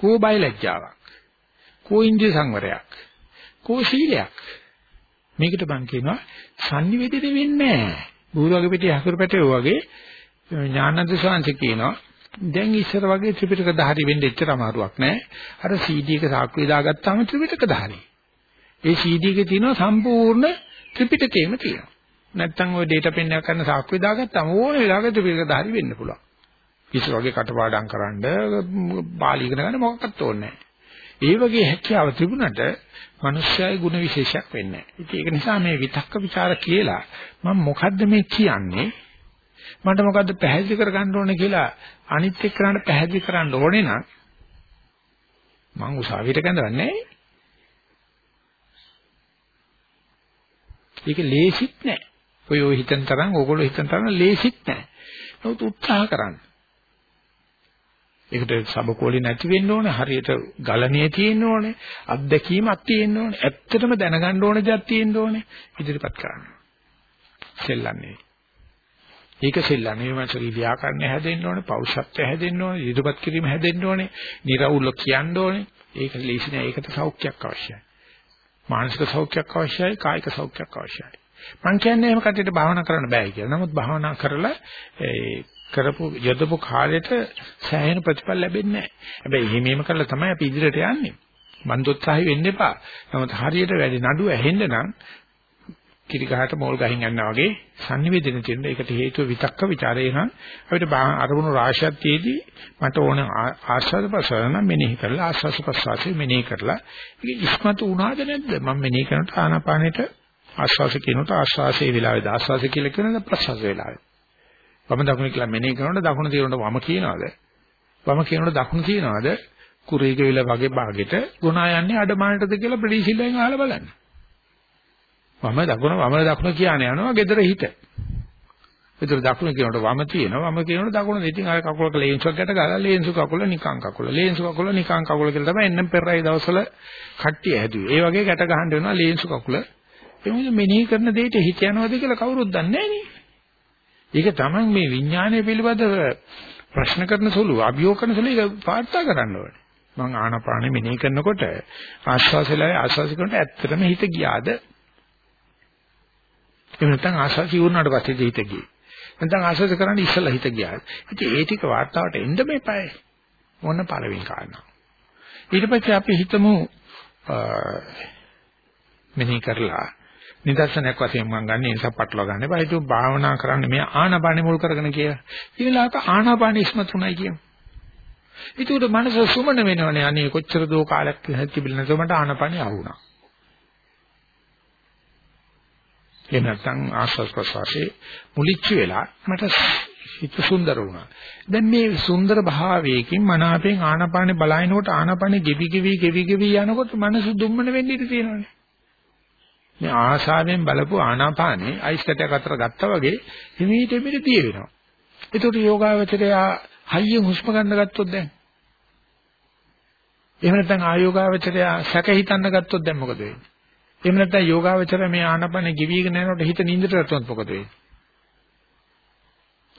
කෝ බයලජ්ජාවක්. කෝ ඉන්ද්‍රිය සංවරයක්. කෝ සීලයක්. මේකට බං කියනවා sannivedana වෙන්නේ නැහැ. බුරුවගේ පිටේ හකුරු පැටේ වගේ ඥානන්ද ස්වාමීන් කියනවා දැන් ඉස්සර වගේ ත්‍රිපිටක ධාරි වෙන්න එච්චර අමාරුවක් නෑ. අර CD එක සාක්කුවේ දාගත්තාම ත්‍රිපිටක ධාරි. ඒ CD එකේ තියෙනවා සම්පූර්ණ ත්‍රිපිටකයම තියෙනවා. නැත්තම් ওই data pen එකක් ගන්න සාක්කුවේ දාගත්තාම ඕන වෙලාවක ත්‍රිපිටක ධාරි වෙන්න පුළුවන්. කිසි වගේ කටපාඩම් කරන්න පාලි ඉගෙන ගන්න මොකක්වත් ඕනේ ඒ වගේ හැකියාව තිබුණට මිනිස්සයයි ಗುಣ විශේෂයක් වෙන්නේ නැහැ. ඒක නිසා මේ විතක්ක ਵਿਚාර කියලා මම මොකද්ද මේ කියන්නේ? මට මොකද්ද පැහැදිලි කරගන්න ඕනේ කියලා අනිත් එක්කනට පැහැදිලි කරන්න ඕනේ නම් මං උසාවියට කැඳවන්නේ නැහැ. ඒක ලේසිත් නැහැ. ඔය හිතන තරම් ඕගොල්ලෝ හිතන තරම් ලේසිත් නැහැ. නමුත් උත්සාහ කරන්න. ඒකට සබකෝලේ නැති වෙන්න ඕනේ. හරියට ගලණිය තියෙන්න ඕනේ. අත්දැකීමක් තියෙන්න ඕනේ. ඇත්තටම දැනගන්න ඕනේ දෙයක් තියෙන්න ඕනේ. ඉදිරිපත් කරන්න. සෙල්ලන්නේ. ඒක සෙල්ලන්නේ මනසගේ ව්‍යාකරණය හැදෙන්න ඕනේ, පෞෂත්වය හැදෙන්න ඕනේ, ඉදිරිපත් කිරීම හැදෙන්න ඕනේ, නිර්වුල කියන්න ඕනේ. ඒක ලේසි නෑ. ඒකට සෞඛ්‍යයක් අවශ්‍යයි. මානසික සෞඛ්‍යයක් අවශ්‍යයි, කායික සෞඛ්‍යයක් අවශ්‍යයි. මම කියන්නේ එහෙම කටියට භාවනා කරන්න බෑ කියලා. නමුත් භාවනා කරලා ඒ කරපු යදපු කාලෙට සෑහෙන ප්‍රතිඵල ලැබෙන්නේ නැහැ. හැබැයි එහෙම එහෙම කරලා තමයි අපි ඉදිරියට යන්නේ. මන්දොත්සාහි වෙන්න එපා. නමුත් හරියට වැඩි නඩුව ඇහෙන්න නම් කිරි ගහට මෝල් ගහින් යනවා වගේ sannivedana තියෙන ඒකට හේතුව විතක්ක ਵਿਚාරේ නම් අපිට අරමුණු රාශියක් තියේදී මට ඕන ආස්වාද ප්‍රසන්න මෙනෙහි කරලා ආස්වාද ප්‍රසවාසය මෙනෙහි කරලා ඒක ඉස්මතු වුණාද නැද්ද මම මෙනෙහි කරනට ආනාපානෙට ආස්වාස කියනකොට ආස්වාසයේ වෙලාවේ ආස්වාස කියලා කියනද ප්‍රසවාස වෙලාවේ වම දකුණ කියලා මෙනෙහි කරනකොට දකුණ තියෙනකොට වම කියනවාද වම කියනකොට දකුණ කියනවාද කුරේක වෙලා වගේ භාගෙට ගුණා යන්නේ අඩමානටද කියලා ප්‍රතිශීලයෙන් අහලා බලන්න වම දකුණ වම දකුණ කියන යනවා gedara හිත. ඒතර දකුණ කියනකොට වම තියෙනවා වම කියනකොට දකුණ ඉතින් අර කකුලක ලේන්සුවක් ගැට ගාලා ලේන්සු කකුල නිකං කකුල ලේන්සු කකුල නිකං කකුල කියලා තමයි එන්නම් පෙරයි දවස්වල කට්ටිය හැදුවේ. ඒ වගේ ගැට ගහන්න වෙනවා ලේන්සු කකුල. ඒ මොකද මෙනෙහි කරන දෙයට හිත යනවද කියලා කවුරුත් දන්නේ නැහැ ඒක තමයි මේ විඥානය පිළිබඳව ප්‍රශ්න කරන සුළු අභියෝග කරන සුළු ඒක පාර්ථා කරන්න ඕනේ. මම ආනාපානෙ මෙනෙහි කරනකොට ආශ්වාසයලයි ආශ්වාස කරනකොට ඇත්තටම හිත ගියාද එහෙම නැත්නම් ආශාසි වුණාට පස්සේ හිත ගියේ. නැත්නම් ආශාස කරන්නේ ඉස්සලා හිත ගියා. ඉතින් ඒ ටික වාර්තාවට එන්න මේපයි. මොන පළවෙනි කාරණා. ඊට පස්සේ අපි හිතමු මෙනෙහි කරලා නිදර්ශනයක් වශයෙන් මම ගන්න නිසා පටලවා ගන්න එපා. ඒක භාවනා කරන්නේ මේ ආනාපානෙ මුල් කරගෙන කියලා. ඊළඟට ආනාපානෙ ඉස්මතුණයි කියමු. ඒකට මනස සුමන වෙනවනේ. අනේ කොච්චර දෝ කාලයක් තිබිලා නැතුව මට ආනාපානෙ ආවුණා. එහෙම නැත්නම් ආස්වාස් ප්‍රසවාසයේ මුලිච්ච වෙලා මට හිත සුන්දර වුණා. දැන් මේ සුන්දර භාවයකින් මනාපෙන් ආනාපානේ බලනකොට ආනාපානේ ගෙවි ගෙවි ගෙවි ගෙවි යනකොට මනස දුම්මන වෙන්න ඉඩ තියෙනවානේ. මේ ආශාවෙන් බලපු ආනාපානේ අයිස් කැටයක් අතර ගත්තා වගේ හිමීට හිමීට දිය වෙනවා. ඒකට යෝගාවචරය හයියෙන් හුස්ම ගන්න ගත්තොත් දැන් එහෙම නැත්නම් ආයෝගාවචරය සැක හිතන්න ගත්තොත් දැන් මොකද වෙන්නේ? එහෙම නැත්නම් යෝගාවචර මේ ආනපන ගෙවිගෙන යනකොට හිත නින්දට වැටුනොත් මොකද වෙන්නේ?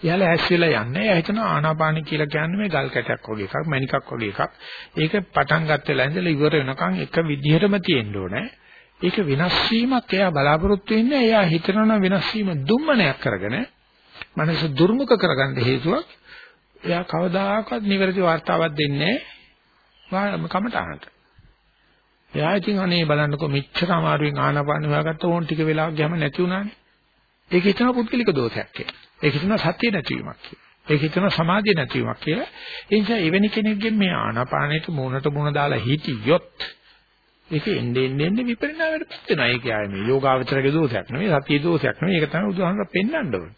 එයාලා ඇස් වෙලා යන්නේ. එයා හිතනවා ආනාපාන කියලා කියන්නේ මේ ගල් කැටයක් වගේ එකක්, මණිකක් වගේ එකක්. ඒක පටන් ගත්ත වෙලා ඉඳලා ඉවර වෙනකන් එක විදිහටම තියෙන්න ඕනේ. ඒක වෙනස් වීමක් එයා බලාපොරොත්තු වෙන්නේ එයා හිතනවා වෙනස් වීම දුම්මනයක් කරගෙන මනස දුර්මුඛ කරගන්න හේතුවක් එයා කවදාකවත් නිවැරදි වார்த்தාවක් දෙන්නේ නැහැ කමටහනට. එයා ඉතින් අනේ බලන්නකො මෙච්චර අමාරුවෙන් ආනාපාන හොයාගත්ත ඕන ටික වෙලාවක් ගියාම නැති වුණානේ. ඒක හිතන පුද්ගලික දෝෂයක් කියලා. ඒක හිතන සත්‍ය නැතිවීමක් කියලා. ඒක හිතන සමාධිය නැතිවීමක් කියලා. ඒ නිසා එවැනි කෙනෙක්ගෙන් මේ ආනාපානෙට මූණට මූණ දාලා හිටියොත් ඒක එන්නේ එන්නේ විපරිණාමයටපත් වෙනවා. ඒක ආයේ මේ යෝගාවචරගේ දෝෂයක් නෙවෙයි සත්‍ය දෝෂයක් නෙවෙයි. ඒක තමයි උදාහරණ පෙන්වන්න ඕනේ.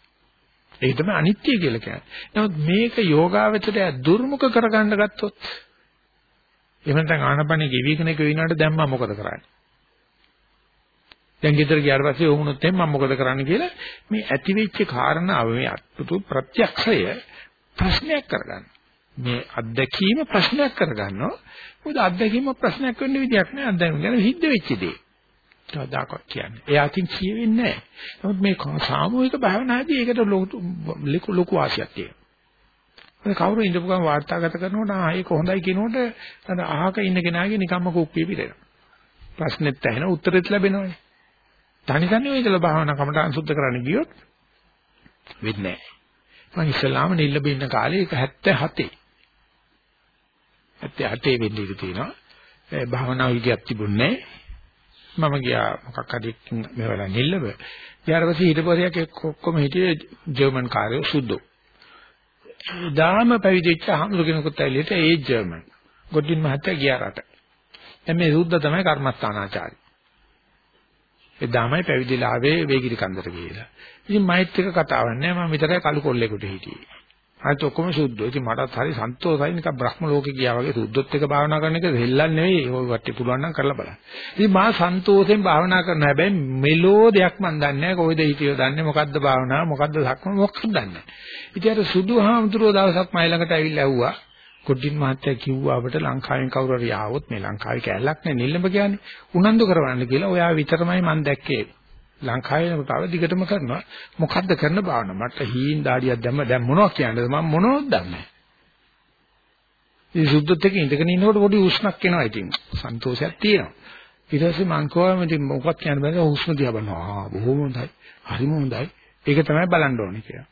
ඒක තමයි අනිත්‍ය කියලා කියන්නේ. නමුත් මේක යෝගාවචරය දුර්මුඛ කරගන්න ගත්තොත් එහෙම නැත්නම් ආනපනෙ ගෙවිගෙන ගෙවිනාට දැන් මම මොකද කරන්නේ? දැන් ගෙදර ගියාට පස්සේ වුණොත් එහෙනම් මම මොකද කරන්න කියලා මේ ඇති වෙච්ච කාරණාව මේ අත්පුතු ප්‍රත්‍යක්ෂය ප්‍රශ්නයක් කරගන්න. මේ අත්දැකීම ප්‍රශ්නයක් කරගන්නවා. මොකද අත්දැකීම ප්‍රශ්නයක් වෙන්න විදියක් නෑ. අත්දැකීම ගැන හිද්ද වෙච්ච දේ. කවදාකවත් කියන්නේ. එයාකින් කියවෙන්නේ නෑ. නමුත් මේ සාමූහික භාවනාදී ඒකට ලොකු ලොකු ආශයක් තියෙනවා. කවුරු ඉඳපු ගමන් වාර්තාගත කරනකොට ආ ඒක හොඳයි කියනකොට අර අහක ඉන්න කෙනාගේ නිකම්ම කුප්පිය පිරෙනවා. ප්‍රශ්නෙත් ඇහෙන උත්තරෙත් ලැබෙනවනේ. තනි තනි ඔය ඉඳලා භාවනා කමටහන් සුද්ධ කරන්න ගියොත් වෙන්නේ නැහැ. මම ඉස්ලාම නිල්ලබ ඉන්න කාලේ ඒක 77. 77 වෙන්නේ ඉඳී තියෙනවා. ඒ භාවනා විදියක් තිබුණේ මම ගියා මොකක් හරි මේවලා නිල්ලබ. ඊට පස්සේ හිටපොරියක් ඔක්කොම හිටියේ ජර්මන් කාර්යෝ සුද්ධෝ. දාම පැවිදිච්ච හඳුරු කෙනෙකුත් ඇවිල්ලිට ඒ ජර්මන්. ගොඩින් මහත්තයා ගියා රට. දැන් මේ සුද්ධ තමයි කර්මස්ථානාචාරි. එදාමයි පැවිදිලා ආවේ වේගිරි කන්දට ගිහිලා. ඉතින් මයිත් එක කතාවක් නෑ මම විතරයි කළු කොල්ලෙකුට හිටියේ. අනිත් ඔක්කොම සුද්ධෝ. ඉතින් මටත් හරි සන්තෝෂයි නිකන් බ්‍රහ්ම ලෝකේ ගියා වගේ සුද්ධොත් එක භාවනා කරන එක දෙල්ලන්නේ නෙවෙයි. ඔය වටේ පුළුවන් නම් කරලා බලන්න. ඉතින් මා සන්තෝෂෙන් භාවනා කරනවා. හැබැයි මෙලෝ දෙයක් මන් දන්නේ නැහැ. කොයිද හිටියෝ දන්නේ මොකද්ද භාවනාව මොකද්ද සක්ම මොකක්ද දන්නේ නැහැ. ඉතින් අර සුදු හාමුදුරුවෝ දවසක් මයි ළඟට ඇවිල්ලා ඇහුවා. කොඩින් මහත්තයා කිව්වා අපිට ලංකාවෙන් කවුරු හරි ආවොත් මේ ලංකාවේ කැලලක් නේ නිල්ලඹ කියන්නේ. උනන්දු කරවන්න කියලා ඔයා විතරමයි මන් දැක්කේ. ලංකාවේ තව දිගටම කරනවා. මොකද්ද කරන භාවනාව මට හීන් දාඩියක් දැම්ම දැන් මොනවද කියන්නේ? මම මොනවද දන්නේ? ඉතින් සුද්ධත් එක්ක ඉඳගෙන ඉන්නකොට පොඩි උෂ්ණක් එනවා ඉතින්. සන්තෝෂයක් තියෙනවා. ඊට පස්සේ මං කෝවම ඉතින් මොකක්ද කියන්න බෑ හුස්ම දිහා බලනවා. ආ බොහොම හොඳයි. හරිම හොඳයි. ඒක තමයි බලන්න ඕනේ කියලා.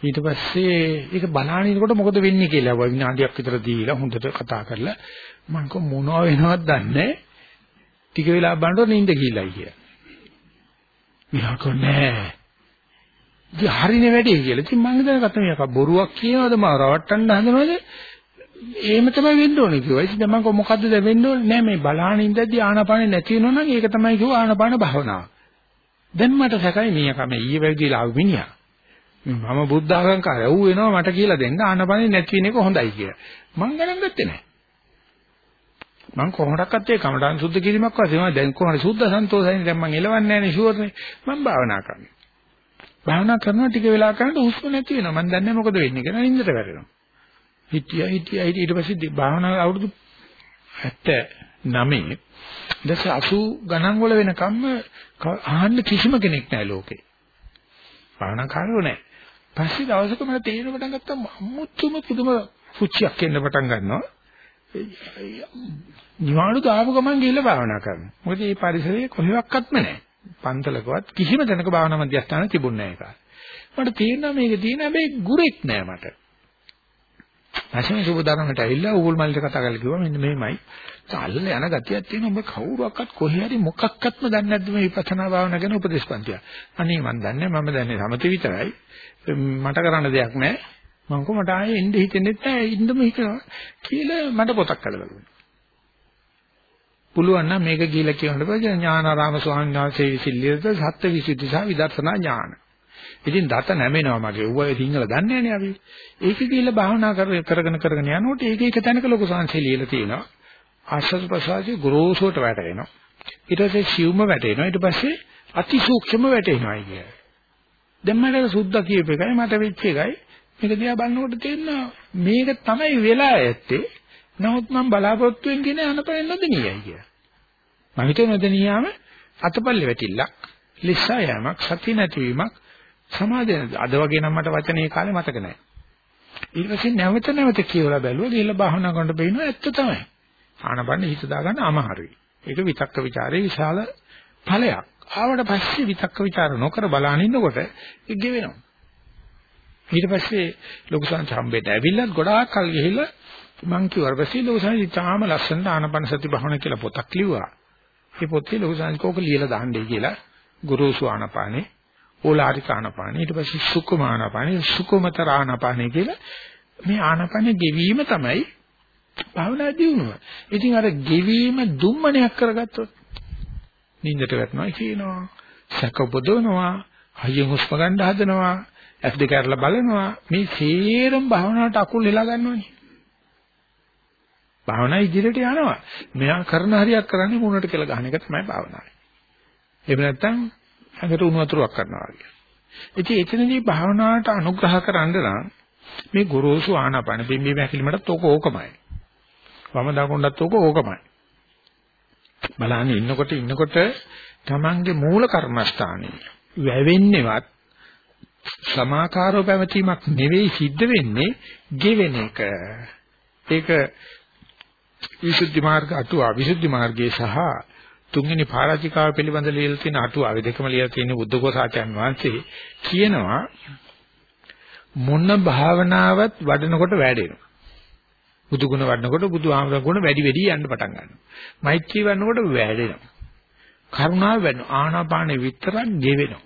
ඊට පස්සේ ඒක බලාගෙන ඉනකොට මොකද වෙන්නේ කියලා විනාඩියක් විතර දීලා හොඳට කතා කරලා මං කො මොනව වෙනවද දන්නේ? ටික වෙලා බලනකොට නිින්ද ගිහිල්ලා කියලා මෙයා කොනේ. ඉතින් හරිනේ වැඩේ කියලා. ඉතින් මම දැනගත්තා මේක බොරුවක් කියනවද මම රවට්ටන්න හදනවද? එහෙම තමයි වෙන්න ඕනේ කිව්වා. ඉතින් මම මොකද්ද දැන් වෙන්න ඕනේ? නෑ මේ බලාන ඉඳද්දි ආනාපානෙ නැති වෙනවා නම් ඒක තමයි කිව්ව ආනාපාන භාවනාව. දැන් මට සැකයි මීයා කම ඊයේ වැවිදිලා ආව මිනිහා. මම බුද්ධ අහංකාරය. ඌ වෙනවා මට කියලා දෙන්න ආනාපානෙ නැති වෙන එක හොඳයි කියලා. මං ගණන් ගත්තේ නෑ. මම කොහොමඩක්වත් ඒ කමඨාන් සුද්ධ කිරීමක් වශයෙන් මම දැන් කොහොමද සුද්ධ සන්තෝෂයිනේ? දැන් මම එලවන්නේ නැහැ නේ ෂුවර්නේ. මම භාවනා කරනවා. භාවනා කරනවා ටික වෙලා කරනකොට හුස්ම නැති වෙනවා. මම දන්නේ මොකද වෙන්නේ කියලා නින්දට වැටෙනවා. හිටියා හිටියා ඊට පස්සේ භාවනා අවුරුදු 79 දැස 80 ගණන් වල වෙනකම්ම අහන්න කිසිම කෙනෙක් නැහැ ලෝකේ. භාවනා කාරෝ නැහැ. පස්සේ දවසක මම තේරෙන පටන් ගත්තා මුතුම පුදුම පුච්චියක් එන්න පටන් ගන්නවා. නිවාඩු දාපු ගමන් ගිහිල්ලා භාවනා කරනවා. මොකද මේ පරිසරයේ කොහෙවත්ම නැහැ. පන්තලකවත් කිසිම තැනක භාවනා මධ්‍යස්ථාන තිබුණේ නැහැ ඒක. මට තේරෙනවා මේක තියෙන හැබැයි ගුරෙක් නෑ මට. නැෂම සුබදානකට ඇවිල්ලා ඌල් මල්ලට කතා කරලා කිව්වා මෙන්න මෙහෙමයි. තල්ල යන ගතියක් තියෙනවා ඔබ කවුරුවක්වත් කොහේ හරි මොකක්වත්ම දන්නේ නැද්ද මේ විපස්සනා භාවනා ගැන උපදේශපන්තිය. අනේ මන් දන්නේ මම දන්නේ සමති විතරයි. මට කරන්න දෙයක් නැහැ. මම කොහොමද ආයේ එන්න හිතෙන්නේ නැහැ ඉන්නම හිතනවා කියලා මට පොතක් කරලා දුන්නා. පුළුවන් නම් මේක කියලා කියන්න බෑ ඥානාරාම ස්වාමීන් වහන්සේ විසිල්ලියද සත්‍ය විසුද්ධි සහ විදර්ශනා ඥාන. ඉතින් දත නැමෙනවා මගේ. ඌව සිංහල දන්නේ නැහැ අපි. ඒක කියලා භාවනා කරගෙන කරගෙන යනකොට ඒක එක තැනක ලොකු සංසය ලියලා තියෙනවා. ආශ්වාස ප්‍රශ්වාසයේ ගොරෝසුවට වැටෙනවා. ඊට පස්සේ සිව්ම වැටෙනවා. ඊට පස්සේ අතිසූක්ෂම වැටෙනවා කියන්නේ. දැන් මට සුද්ධ කියප එකයි මට වෙච්ච එකයි මේක දිහා බලනකොට තේරෙනවා මේක තමයි වෙලා ඇත්තේ. නමුත් මම බලාපොරොත්තු වෙන්නේ කියන්නේ අනපනෙ නොදෙනියයි කියලා. මම හිතේ නොදෙනියාම අතපල්ලේ වැටිල්ලක්, ලිස්සා යෑමක්, සති නැතිවීමක් සමාධිය අද වගේ නම් මට වචනේ කාලේ මතක නැහැ. ඊට පස්සේ නැවත නැවත කියවලා බැලුවා ගිහලා භාවනා කරනකොට බේනවා ඇත්ත තමයි. ආනපන්න හිත දාගන්න අමාරුයි. ඒක විතක්ක ਵਿਚාරේ විශාල ඵලයක්. ආවට පස්සේ විතක්ක ਵਿਚාර නොකර බලන ඉන්නකොට ඒක ගෙවෙනවා. ඊට පස්සේ ලොකු සංස හම්බෙන්න ඇවිල්ලත් ගොඩාක් කල් ගිහිල්ලා මං කිව්වා පස්සේ ලොකු සංස ඉතාලම ලස්සනට ආනපන සති භාවනා කියලා පොතක් ලිව්වා. ඒ පොතේ ලොකු සංස කෝක ලියලා දාන්නයි කියලා ගුරුසු ආනපානේ ඕලාරික ආනපානේ ඊට පස්සේ සුකුම ආනපානේ සුකුමතර ආනපානේ කියලා මේ ආනපන ගෙවීම තමයි භාවනා දියුණුව. ඉතින් අර ගෙවීම දුම්මනයක් කරගත්තොත් නින්දට වැටෙනවා කියනවා. සැක උපදවනවා. හයියෙන් හුස්ම ගන්න හදනවා. ඇස් දෙක අරලා බලනවා මේ සේරම භාවනාවට අකුල් හෙලා ගන්නවනේ. භාවනා ඉදිරියට යනවා. මෙයා කරන හරියක් කරන්නේ මුණට කියලා ගන්න එක තමයි භාවනාව. එහෙම නැත්නම් අඟට උණු වතුරක් කරනවා වගේ. ඉතින් එතනදී භාවනාවට අනුග්‍රහ කරන්න නම් මේ ගොරෝසු ආනාපාන බිම්බි මැකිලිමටත් ඕක ඕකමයි. වම දකුණටත් ඕක ඕකමයි. බලන්න ඉන්නකොට ඉන්නකොට තමන්ගේ මූල කර්මස්ථානේ වැවෙන්නේවත් සමාකාරව පැවතීමක් නෙවෙයි සිද්ධ වෙන්නේ ගෙවෙන එක. ඒක විසුද්ධි මාර්ග අටුවා විසුද්ධි මාර්ගයේ සහ තුන්වෙනි පරාජිකාව පිළිබඳ ලියලා තියෙන අටුවාවේ දෙකම ලියලා තියෙන බුද්ධඝෝසාචාන් වහන්සේ කියනවා මොන භාවනාවක් වඩනකොට වැඩෙනවා. බුදු ගුණ වඩනකොට බුදු ආමර ගුණ වැඩි වැඩි යන්න පටන් ගන්නවා. මෛත්‍රී වඩනකොට වැඩෙනවා. කරුණාව වැඩෙනවා. ආනාපානෙ විතරක් ගෙවෙනවා.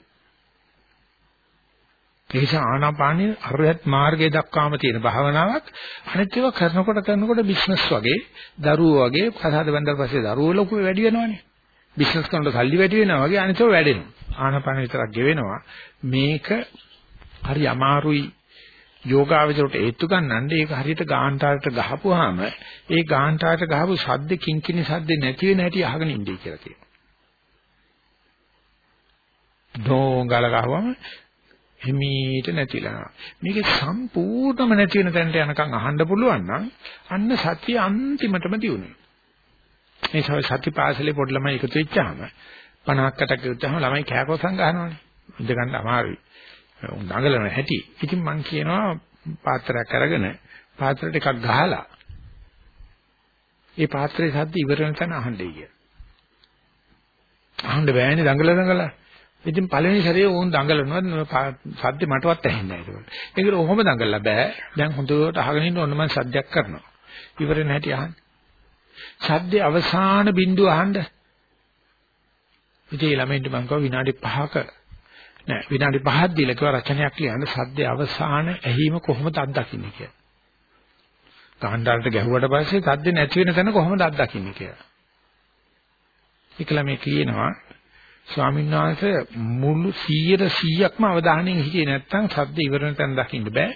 ඒ නිසා ආනාපානිය අරහත් මාර්ගයේ දක්වාම තියෙන භාවනාවක් අනිත් ඒවා කරනකොට කරනකොට බිස්නස් වගේ දරුවෝ වගේ කසාද බඳලා පස්සේ දරුවෝ ලොකු වැඩි වෙනවනේ. බිස්නස් කරනකොට සල්ලි වැඩි වෙනවා වගේ අනිත් ඒවා වැඩෙනවා. ආනාපාන විතරක් ගෙවෙනවා. මේක හරි අමාරුයි. යෝගාවචරයට ඒත්තු ගන්නන්නේ ඒක හරියට ගාන්ටාරට ගහපුවාම ඒ ගාන්ටාරට ගහපු ශබ්ද කිංකිණි ශබ්ද නැති වෙන හැටි අහගෙන ඉන්නේ කියලා කියනවා. ඩෝංගල ගහවම හිමීට නැතිලා. මේක සම්පූර්ණම නැති වෙන තැනට යනකම් අහන්න පුළුවන් නම් අන්න සතිය අන්තිමටම දියුනේ. මේ සති පාසලේ පොඩි ළමයි එකතු වෙච්චාම 50කට කිව්වම ළමයි කෑකොසම් ගහනවනේ. ඉඳ ගන්න අමාරුයි. උන් දඟලන හැටි. ඉතින් මම කියනවා පාත්‍රයක් අරගෙන පාත්‍රයට එකක් ගහලා ඒ පාත්‍රයේ සද්ද ඉවර වෙන තැන අහන්නයි කිය. අහන්න බෑනේ දඟල දඟල. ඉතින් පළවෙනි සැරේ ඕන් දඟලනවා සද්ද මටවත් ඇහෙන්නේ නැහැ ඒක. ඒකට ඔහොම දඟලලා බෑ. දැන් හොඳට අහගෙන ඉන්න ඕන මම සද්දයක් කරනවා. ඉවර වෙන හැටි අහන්න. සද්දේ අවසාන බිඳුව අහන්න. ඉතින් ළමයින්ට මම කිව්වා විනාඩි 5ක නෑ විනාඩි 5ක් දීලා කිව්වා රචනයක් ලියන්න සද්දේ අවසාන ඇහිම කොහොමද අත්දකින්නේ කියලා. ගාන්ඩාරට ගැහුවට පස්සේ සද්ද නැති වෙන තැන කොහොමද අත්දකින්නේ කියලා. ඒකලා මේ කියනවා ස්වාමීන් වහන්සේ මුළු 100%ක්ම අවධානයෙන් හිටියේ නැත්නම් සද්ද ඉවර වෙන තැන දකින්න බෑ.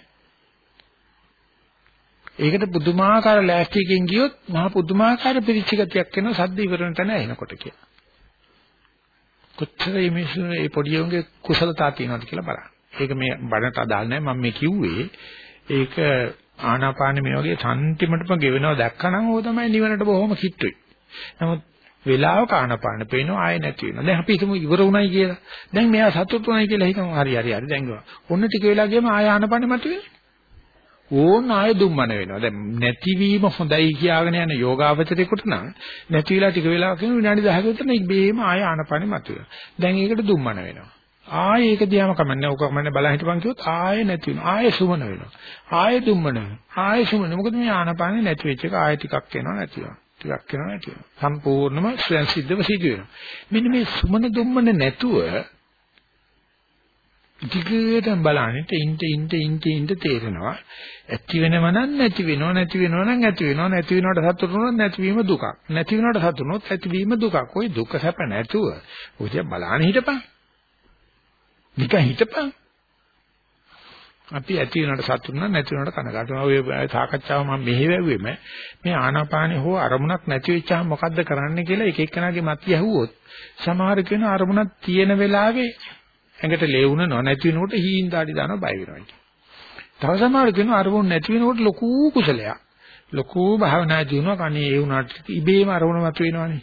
ඒකට පුදුමාකාර ලෑස්තියකින් ගියොත් මහා පුදුමාකාර පිරිචිගතියක් වෙනවා සද්ද ඉවර වෙන තැන එනකොට කියලා. කොච්චර මේ මිනිස්සුන් මේ පොඩි උන්ගේ කුසලතා තියෙනවද කියලා බලන්න. ඒක මේ බඩට අදාළ නැහැ මම මේ කිව්වේ. ඒක ආනාපාන මේ වගේ සම්න්තිමටම ගෙවෙනවා දැක්කනම් ඕක තමයි නිවනට බොහොම කිට්ටුයි. නමුත් වෙලාවක ආනාපාන පේනවා ආයෙ නැති වෙනවා. දැන් අපි හිතමු ඉවර වුණයි කියලා. දැන් මෙයා සතුටු වුණයි කියලා හිතමු. හරි හරි හරි දැන් ගියා. ඔන්න ටික වෙලා ගියම ආය ආනාපානෙ මතුවේ. ඕන ආය දුම්මන වෙනවා. දැන් නැතිවීම හොඳයි කියාගෙන යන යෝගාවචරයකට නම් නැති වෙලා ටික වෙලාවක් යන විනාඩි 10ක විතර ඉබේම ආය ආනපනෙ මතුවෙනවා. දැන් ඒකට දුම්මන වෙනවා. ආයෙ ඒක දිහාම කමන්නේ. ඔක කමන්නේ බලන් හිටපන් කිව්වොත් ආයෙ නැති වෙනවා. ආයෙ සුමන වෙනවා. ආයෙ දුම්මන වෙනවා. ආයෙ සුමන. මොකද මේ ආනපනෙ නැති වෙච්ච එක ආයෙ ටිකක් එනවා නැති වෙනවා. ටිකක් එනවා නැති වෙනවා. සම්පූර්ණම ස්වයන් සිද්ධව සිදු වෙනවා. මෙන්න මේ සුමන දුම්මන නැතුව දිගටම බලන්නේ ඉන්ට ඉන්ට ඉන්ට ඉන්ට තේරෙනවා. ඇති වෙනව නම් නැති වෙනව නැති වෙනව නම් ඇති වෙනව නැති වෙනවට සතුටු වුණොත් නැතිවීම දුකක්. නැති වෙනවට සතුටු වුණොත් ඇතිවීම දුකක්. ওই දුක සැප නැතුව. ඔය තියා බලන්නේ හිටපන්. නිකන් හිටපන්. අපි ඇති වෙනවට සතුටු වුණා නැති වෙනවට කනගාටු වෙනවා ඔය සාකච්ඡාව මම මෙහෙ වැව්වෙම මේ ආනාපානේ හෝ අරමුණක් නැති වෙච්චාම මොකද්ද කරන්න කියලා එක එක්කෙනාගේ මත යහුවොත් සමහර කෙනා අරමුණක් තියෙන වෙලාවේ ඇඟට ලේවුන නොනැති වෙනකොට හීන් දාඩි දානවා බය වෙනවා කියන්නේ. තව සමහර කෙනා අරමුණ නැති වෙනකොට ලොකු කුසලයක්. ලොකු භාවනා දිනුවා කණේ ඒ වුණාට ඉබේම අරමුණ මත වෙනවනේ.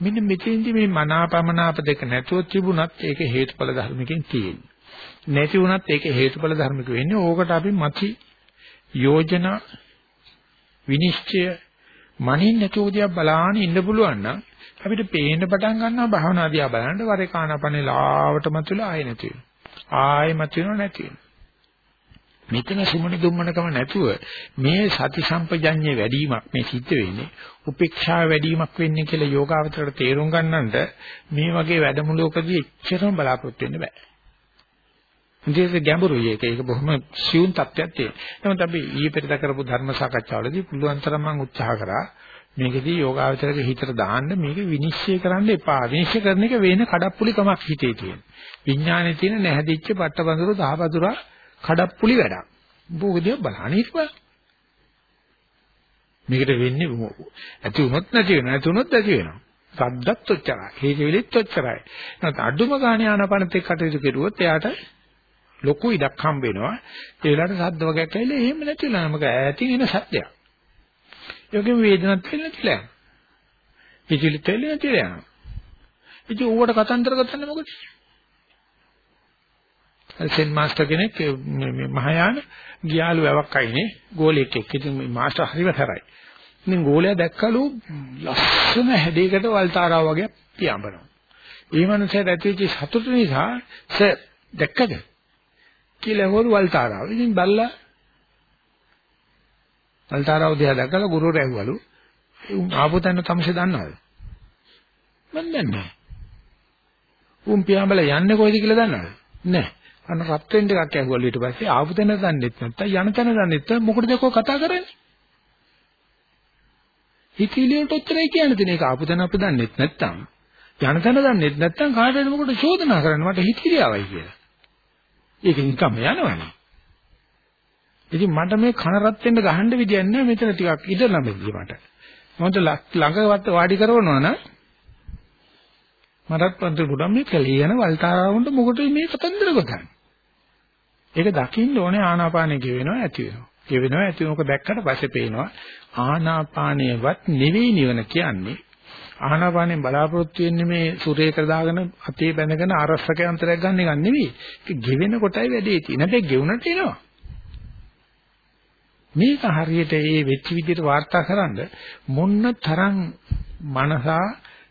මෙන්න මෙතෙන්දි මේ මනාපමනාප දෙක නැතුව තිබුණත් ඒක හේතුඵල ධර්මකින් තියෙන්නේ. නැති වුණත් ඒක හේතුඵල ධර්මක වෙන්නේ. ඕකට අපි මති යෝජනා විනිශ්චය මනින් නැතුවදියා බලාන ඉන්න පුළුවන් නම් අපිට පේන්න පටන් ගන්නවා භාවනා දිහා බලනකොට වරේ කානපනේ ලාවට මතුවලා ආයෙ නැති වෙනවා. ආයෙ මතුවෙනව නැති වෙනවා. මෙතන සුමන දුම්මනකම නැතුව මේ සති සම්පජඤ්ඤේ වැඩිවීමක් මේ සිද්ධ වෙන්නේ උපේක්ෂාව වැඩිවීමක් වෙන්නේ කියලා යෝගාවචරයට තේරුම් ගන්නඳ මේ වගේ වැඩමුළුවකදී එච්චරම බලාපොරොත්තු වෙන්න බෑ. ඉතින් ගැඹුරුයි ඒක. ඒක බොහොම සියුම් තත්ත්වයක් තියෙනවා. නමුත් අපි ඊයේ පෙරදා කරපු ධර්ම සාකච්ඡාවලදී පුළුවන් තරම් මම උත්සාහ කරා මේකදී යෝගාවචරයේ හිතට දාන්න මේක විනිශ්චය කරන්න එපා. විනිශ්චය කරන එක වෙන කඩප්පුලිකමක් හිතේ තියෙන. විඥානයේ තියෙන නැහැදිච්ච පට්ටබඳුරු දහවදුරා කඩප්පුලි වැඩක්. බෝගදිය බලහන් හිටපන්. මේකට වෙන්නේ ඇති වුණොත් නැති වෙනවා. නැති වුණොත් ඇති වෙනවා. සද්දත් ඔච්චරයි. හේජෙවිලිත් ඔච්චරයි. නැත්නම් අඩුම ගානේ ආනපනත් එක්ක කටයුතු කෙරුවොත් එයාට ලොකු ඉඩක් හම්බ වෙනවා. ඒ වෙලාවට සද්ද වගේක් ඇවිල්ලා එහෙම නැතිලා නමක ඈතින් එන සද්දයක්. යෝගෙම වේදනත් වෙන්නේ නැතිලා යනවා. හිතිලිත් වෙන්නේ නැතිලා යනවා. ඉතින් ඌවට කතන්දර ගත්තන්නේ මොකද? සෙන් මාස්ටර් කෙනෙක් මේ මහායාන ගියාලු වැවක් අයිනේ ගෝලෙක් එක්ක. ඉතින් මේ මාස්ටර් හරිම තරයි. ඉතින් ගෝලයා දැක්කලු ලස්සන හැඩයකට වල්තාරාව වගේ පියාඹනවා. ඒ මනුස්සයාට ඇතිවෙච්ච සතුට නිසා සර් දැක්කද? කියලා හොරු වල්තාරාව. ඉතින් බල්ලා අල්තාරාව දිහා දැකලා ගුරුවරයා ඇහුවලු උන් ආපු තැන තමසේ දන්නවද? මම දන්නේ නැහැ. උන් පියාඹල යන්නේ කොයිද කියලා දන්නවද? නැහැ. අන්න රත් වෙන්න එකක් ඇහුවලු ඊට පස්සේ ආපු තැන දන්නෙත් නැත්තම් යන තැන දන්නෙත් නැත්තම් මොකටද කෝ කතා කරන්නේ? හිතවිලි වලට උත්තරයි කියන්න තියෙන එක ආපු තැන අපි දන්නෙත් නැත්තම් යන තැන දන්නෙත් නැත්තම් කාටද මොකටද චෝදනා කරන්නේ මට හිතවිලි ආවයි කියලා. ඒක නිකම්ම යනවනේ. ඉතින් මට මේ කන රත් වෙන්න ගහන්න විදියක් නැහැ මෙතන ටිකක් ඉඳ ළඹෙන්නේ මට. මොකද ළඟ වාඩි කරවනවා නම් මටත් පන්ති පුඩම් මේ කැලේ යන වල්තාරාවුන්ට මොකටද මේ කතන්දර ගොතන්නේ? ඒක දකින්න ඕනේ ආනාපානෙ ගෙවෙනවා ඇති වෙනවා. ගෙවෙනවා ඇති වෙනක දැක්කට පස්සේ පේනවා ආනාපානයවත් නෙවෙයි නිවන කියන්නේ. ආනාපානෙන් බලාපොරොත්තු වෙන්නේ මේ සුරේක දාගෙන අතේ බැඳගෙන ආරස්සක යන්ත්‍රයක් ගන්න එක නෙවෙයි. ඒක ගෙවෙන කොටයි වැඩේ තියෙන්නේ. නැත්නම් ගෙවුනට එනවා. මේක හරියට ඒ වෙච්ච විදිහට වාර්තා කරන්න මොන්න තරම් මනසා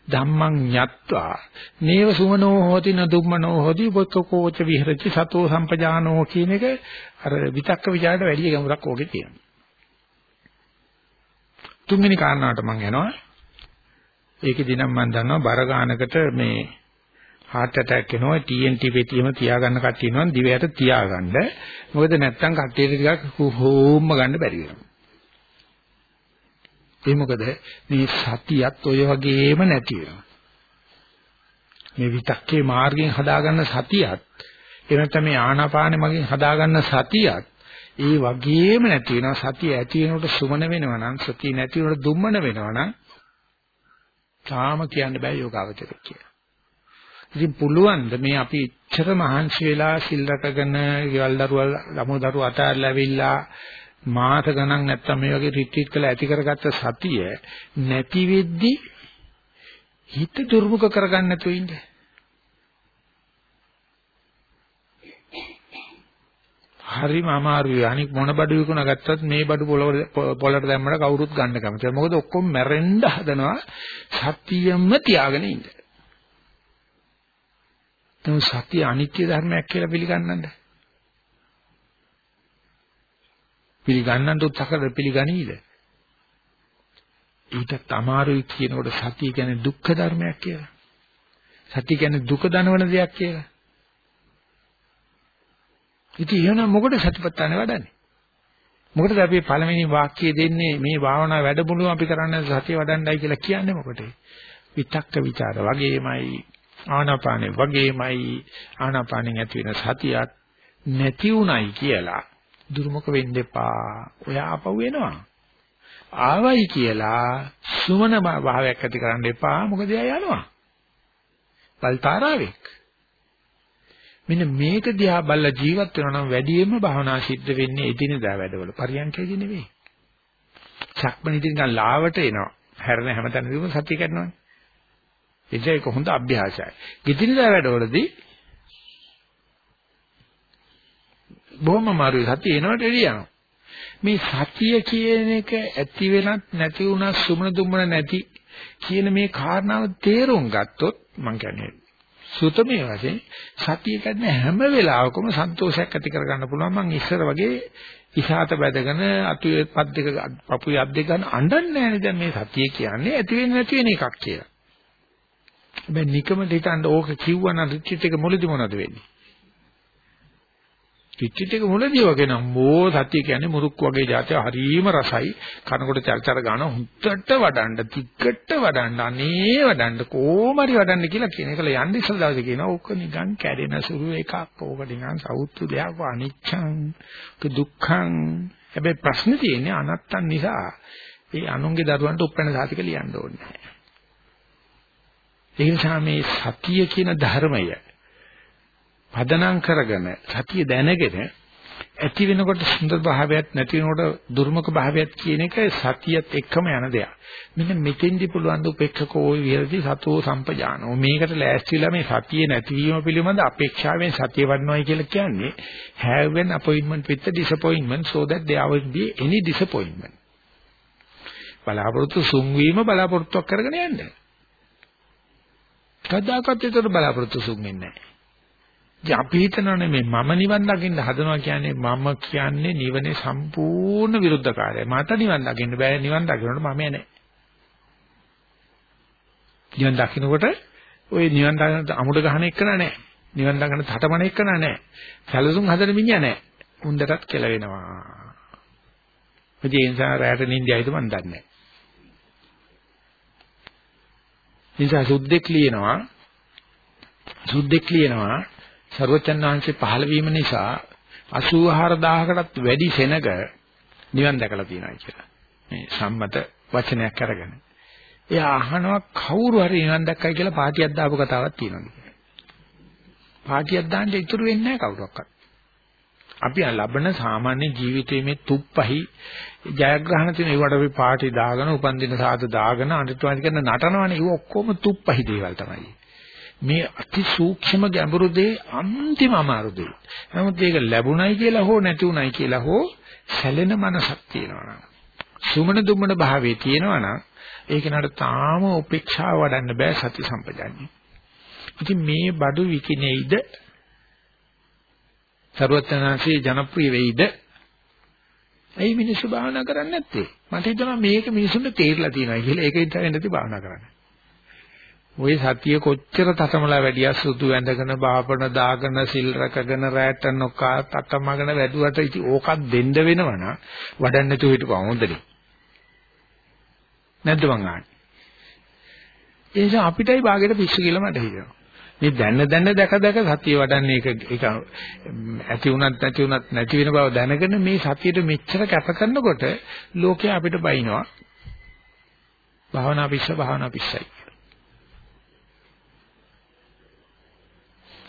ධම්මං ඤත්වා නේව සුමනෝ හෝති නදුම්මනෝ හෝති බොක්කෝච විහෙරති සතෝ සම්පජානෝ කියන එක අර විතක්ක ਵਿਚාරට වැඩි ගැඹුරක් ඕකේ තියෙනවා. තුන්වෙනි කාරණාවට මම යනවා. ඒකෙදි නම් මම දන්නවා බර ගානකට මේ heart attack එනවා TNT පෙතියම තියාගන්න කට්ටිය ඉන්නවා දිවයට තියාගන්න. මොකද නැත්තම් කට්ටියට ටිකක් හෝම්ම ගන්න බැරි වෙනවා. ඒ මොකද මේ සතියත් ඔය වගේම නැති වෙනවා. මේ විතක්කේ මාර්ගයෙන් හදාගන්න සතියත් එනතම මේ ආනාපානෙ මගින් හදාගන්න සතියත් ඒ වගේම නැති වෙනවා. සතිය ඇති වෙනකොට සුමන වෙනවා නම් සතිය නැති වෙනකොට දුම්මන වෙනවා නම් තාම කියන්න බෑ යෝගාවචරය කියලා. ඉතින් පුළුවන් ද මේ අපි ඉච්ඡර මහන්සි වෙලා සිල් රැකගෙන, ගෙවල් දරුවල් ළමෝ දරුවෝ අතහැරලා ඇවිල්ලා මාස ගණන් නැත්තම් මේ වගේ රිට්‍රීට් කරලා ඇති කරගත්ත සතිය නැති වෙද්දි හිත දුර්මුඛ කරගන්න නැතුව ඉන්න. හරිම අමාරුයි. අනික මොන බඩු විකුණ ගත්තත් මේ බඩු පොළට දැම්මම කවුරුත් ගන්න කැමතියි. මොකද ඔක්කොම මැරෙන්න හදනවා සතියෙම තියාගෙන ඉන්න. තම සතිය අනිත්‍ය ධර්මයක් කියලා පිළිගන්නද? පිළිගන්නට උත්සාහ කරලා පිළිගනීද? ඊටත් අමාරුයි කියනකොට සතිය කියන්නේ දුක්ඛ ධර්මයක් කියලා. සතිය කියන්නේ දුක දනවන දෙයක් කියලා. ඉතින් එහෙනම් මොකද සතිපට්ඨාන වඩන්නේ? මොකටද අපි පළවෙනි වාක්‍යය දෙන්නේ මේ භාවනා වැඩමුළුව අපි කරන්නේ සතිය වඩන්නයි කියලා කියන්නේ මොකටද? විතක්ක ਵਿਚාර වගේමයි ආනාපානෙ වගේමයි ආනාපානෙන් ඇති වෙන සතියක් නැති උනායි කියලා දුර්මුඛ වෙන්න එපා. ඔය ආපහු එනවා. ආවයි කියලා සුමන භාවයක් ඇති කරන්න එපා. මොකද එයා යනවා. පල්තාරාවෙක්. මෙන්න මේක දිහා බලලා ජීවත් වෙනවා නම් වැඩියෙන්ම භවනා සිද්ධ වෙන්නේ එදිනෙදා වැඩවල. පරියන්කේදී නෙවෙයි. සක්මණේදී නිකන් ලාවට එනවා. හැරෙන හැමතැනදීම සතිය කරනවානේ. ඒක හොඳ අභ්‍යාසයයි. එදිනෙදා වැඩවලදී බොහොම අමාරුයි. සතිය එනවට එළිය යනවා. මේ සතිය කියන එක ඇති වෙනත් නැති වුණා සුමන දුම්මන නැති කියන මේ කාරණාව තේරුම් ගත්තොත් මම කියන්නේ සුතමේ වශයෙන් සතිය කියන්නේ හැම වෙලාවකම සන්තෝෂයක් ඇති කර ගන්න පුළුවන් මම ඉස්සර වගේ ඉසాత බැදගෙන අතුයේ පත් දෙක පපුවේ අත් දෙක ගන්න අඬන්නේ නැහැ දැන් මේ සතිය කියන්නේ ඇති වෙන්නේ නැති වෙන එකක් කියලා. හැබැයි නිකමට හිතන්න ඕක කිව්වනම් රිචිට එක මුලදි මොනවද වෙන්නේ? පිටිට එක මුලදී වගේ නම් මෝ සත්‍ය කියන්නේ මුරුක් වගේ જાතිය හරීම රසයි. කනකොට චර්චර ගන්න හුත්තට වඩන්න තික්කට වඩන්න අනේ වඩන්න කොහොමරි වඩන්න කියලා කියන එකල යන්න ඉස්සල දවසේ කියනවා ඕක නිකන් කැඩෙන සුළු එකක් ඕක නිකන් සෞතු දෙයක් අනිච්ඡං දුක්ඛං. හැබැයි ප්‍රශ්නේ තියෙන්නේ අනත්තන් නිසා ඒ අනුන්ගේ දරුවන්ට උපැන්න සාතික ලියන්න ඕනේ ඒ නිසා මේ සතිය කියන ධර්මය පදනම් කරගෙන සතිය දැනගෙන ඇති වෙනකොට සුන්දර භාවයක් නැති වෙනකොට දුර්මුඛ භාවයක් කියන එක සතියත් එක්කම යන දෙයක්. මෙන්න මෙතෙන්දි පුළුවන් ද උපේක්ෂකෝ විහෙරති සතෝ සම්පජානෝ. මේකට ලෑස්තිලා මේ සතිය නැතිවීම පිළිබඳ අපේක්ෂාවෙන් සතිය වඩනවායි කියලා කියන්නේ have an appointment with the disappointment so that there will be any disappointment. බලාපොරොත්තු සුන්වීම බලාපොරොත්තුවක් කරගෙන යන්න. කවදාකවත් ඒතර බලාපොරොත්තු සුන් වෙන්නේ නැහැ. ඉතින් අපි හිතනවානේ මේ මම නිවන් දකින්න හදනවා කියන්නේ මම කියන්නේ නිවනේ සම්පූර්ණ විරුද්ධකාරය. මට නිවන් දකින්න බෑ නිවන් දකින්නට මම නෑ. නිවන් දකින්නකොට ওই නිවන් දකින්න අමුඩ ගහන එක නෑ. නිවන් දඟන තටමන එක නෑ. සැලසුම් හදන මිනිහා නෑ. උන්දටත් කෙලවෙනවා. ඒ නිසා රැට නින්දයයිද මන් දන්නේ නෑ. නිසා සුද්දෙක් ලියනවා සුද්දෙක් ලියනවා ਸਰවචන් වහන්සේ පහළ වීම නිසා 84000කටත් වැඩි සෙනග නිවන් දැකලා තියෙනවා කියලා. මේ සම්මත වචනයක් අරගෙන. එයා අහනවා කවුරු හරි නිවන් දැක්කයි කියලා පාටියක් දාපු කතාවක් තියෙනවා. පාටියක් දාන්න ඉතුරු වෙන්නේ නැහැ කවුරක්වත්. අපි ලබන සාමාන්‍ය ජීවිතයේ මේ තුප්පහි ජයග්‍රහණ තියෙන ඒවට අපි පාටි දාගෙන උපන්දින සාද දාගෙන අනිත්වාදි කරන නටනවනේ ඒ ඔක්කොම තුප්පහි දේවල් තමයි. මේ අති සූක්ෂම ගැඹුරු දේ අන්තිම අමාරු දේ. නමුත් ඒක ලැබුණයි කියලා හෝ නැති උණයි කියලා හෝ සැලෙන මනසක් තියෙනවා නම් සුමන දුම්මන භාවයේ තියෙනවා නම් ඒක නට තාම උපේක්ෂාව වඩන්න බෑ සති සම්පජාන්නේ. ඉතින් මේ බඩු විකිනෙයිද ਸਰවඥාන්සේ ජනප්‍රිය වෙයිද? ඇයි මිනිස්සු භාවනා කරන්නේ නැත්තේ? මට හිතෙනවා මේක මිනිසුන්ට තේරිලා තියෙනවා කියලා. ඒක ඉතින් නැති භාවනා කරන්නේ. ওই සතිය කොච්චර තතමලා වැඩියා සුදු ඇඳගෙන බාපණ දාගෙන සිල් රැකගෙන රැට නොකා තතමගෙන වැදුවට ඉති ඕකත් දෙන්න වෙනවනම් වඩන්න නැතුව හිටපුවා හොඳනේ නැද්ද මං ආන්නේ ඒ නිසා අපිටයි ਬਾගෙට පිස්සු කියලා මට හිතෙනවා. මේ දැන දැන දැක දැක සතිය වඩන්නේ ඒක ඒක ඇති උනත් නැති උනත් නැති වෙන බව දැනගෙන මේ සතියට මෙච්චර කැප කරනකොට ලෝකය අපිට බයිනවා. භාවනා පිස්ස භාවනා පිස්සයි.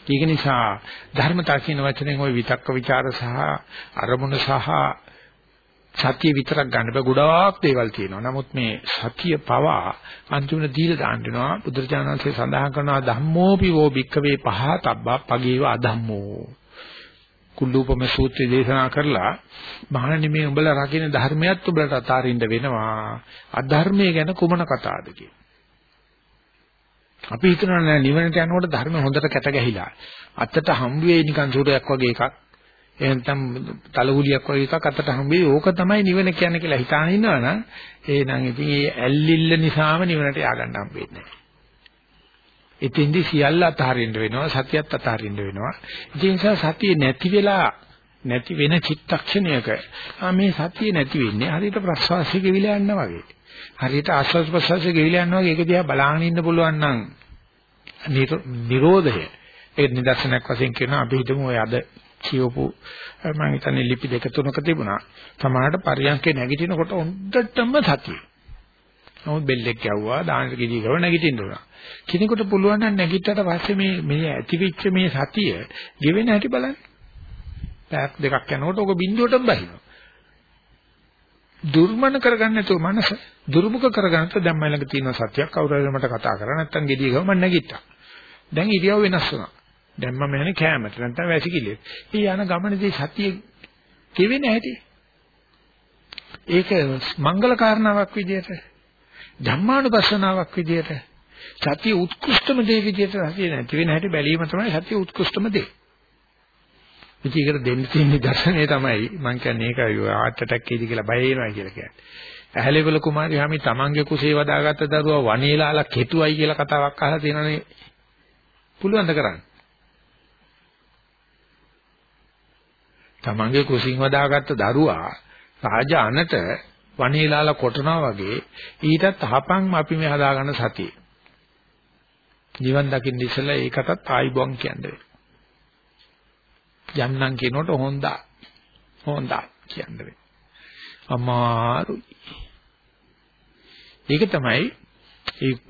ඒක නිසා ධර්මතා කියන වචනෙන් ওই විතක්ක ਵਿਚාර සහ අරමුණ සහ සතිය විතරක් ගන්න බෑ ගොඩාක් දේවල් තියෙනවා. නමුත් මේ සතිය පවා අන්තිමට දීලා දාන්න වෙනවා. බුදුරජාණන්සේ සඳහන් කරනවා ධම්මෝපි වෝ භික්ඛවේ පහතබ්බා පගේව අධම්මෝ. කුල්ලූපම සූත්‍රය දේශනා කරලා මහණනි මේ උඹලා රකින්න ධර්මයක් උඹලට අතාරින්න වෙනවා. අධර්මයේ ගැන කුමන කතාවද කියලා. අපි හිතනවා නෑ නිවනට යනකොට ධර්ම හොඳට කැට ගැහිලා. අතට හම්බ වෙයි නිකන් සූරයක් වගේ එකක්. එහෙනම් තලහුලියක් වගේ එකක් අතට හම්බ වෙයි. ඕක තමයි නිවන කියන්නේ කියලා හිතාන ඉන්නවනම් එහෙනම් ඉතින් ඒ ඇල්ලිල්ල නිසාම නිවනට ය아가න්න හම්බෙන්නේ නෑ. ඉතින්දි සියල්ල අතහරින්න වෙනවා සතියත් අතහරින්න වෙනවා. ඒ නිසා සතිය නැති වෙලා නැති වෙන චිත්තක්ෂණයක මේ සතිය නැති වෙන්නේ හරියට ප්‍රසවාසය ගෙවිලා යනවා වගේ. හරියට ආස්වාද ප්‍රසවාසය ගෙවිලා යනවා වගේ ඒක දිහා බලාගෙන ඉන්න පුළුවන් නම් නිරෝධය ඒ නිදර්ශනයක් වශයෙන් කියනවා අපි හිතමු ඔය අද කියවපු මම හිතන්නේ ලිපි දෙක තුනක තිබුණා. සමහරට පරියන්කේ නැගිටිනකොට හොඳටම සතිය. නමුත් බෙල්ලෙක් යවුවා දානට ගිදී ගව නැගිටින්න උනා. කිනෙකුට පුළුවන් නම් නැගිට්ටට පස්සේ මේ මේ ඇතිවිච්ච මේ සතිය ගෙවෙන හැටි බලන්න. පැයක් දෙකක් යනකොට ඔක බින්දුවටම බහිනවා. දුර්මන කරගන්න නැතුව මනස දුර්මුඛ කරගන්න දැන් මම ළඟ තියෙන සත්‍යයක් කවුරු හරි මට කතා කරා නැත්තම් gediy ගම මම නැගිට්ටා. දැන් ඉරියව් වෙනස් වුණා. දැන් මම යන්නේ කැමරට නැත්තම් වැසිකිළියට. මේ යන ගමනේදී සතිය කෙවෙන්නේ නැහැටි. ඒක මංගල කාරණාවක් විදියට ධම්මානුපස්සනාවක් විදියට සතිය උත්කෘෂ්ඨම දේ විදියට සතිය නැති වෙන හැටි බැලීම තමයි සතිය උත්කෘෂ්ඨම දේ. ඉතින් දෙන්න තියෙන දර්ශනය තමයි මම කියන්නේ ඒක ආට් ඇටැක් කීදි කියලා බය වෙනවා කියලා කියන්නේ. ඇහැලේවල කුමාරි හැමි තමන්ගේ කුසේ වදාගත්ත දරුවා වනේලාලා කෙටුවයි කියලා කතාවක් අහලා තියෙනනේ. පුළුවන් ද කරන්න? තමන්ගේ කුසින් වදාගත්ත දරුවා රාජ අනට වනේලාලා කොටනවා වගේ ඊටත් හපන් අපි මේ හදාගන්න සතිය. ජීවන් දකින්න ඉස්සෙල්ලා ඒකටත් ආයිබොන් කියන්නේ. යන්නම් කියනකොට හොඳා. හොඳා කියන්නේ. අමාරුයි. ඒක තමයි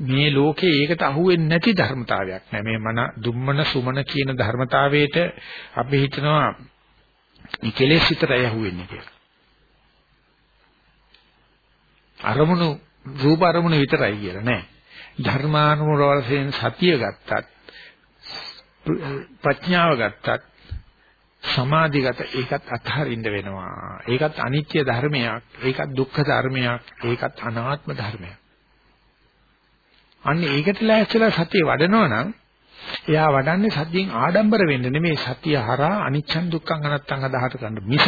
මේ ලෝකේ ඒකට අහුවෙන්නේ නැති ධර්මතාවයක් නෑ මේ මන දුම්මන සුමන කියන ධර්මතාවයට අපි හිතනවා මේ කෙලෙස් විතරයි අහුවෙන්නේ කියලා. අරමුණු රූප අරමුණු විතරයි කියලා නෑ. ධර්මානුමුර වශයෙන් සතිය ගත්තත් ප්‍රඥාව ගත්තත් සමාධිගත ඒකත් අත්හරින්න වෙනවා. ඒකත් අනිත්‍ය ධර්මයක්, ඒකත් දුක්ඛ ධර්මයක්, ඒකත් අනාත්ම ධර්මයක්. අන්න ඒකට ලෑස්තිලා සතිය වඩනවා නම් එයා වඩන්නේ සතියෙන් ආඩම්බර වෙන්න නෙමෙයි සතිය හරහා අනිච්චන් දුක්ඛං අනත්තං අදහට ගන්න මිස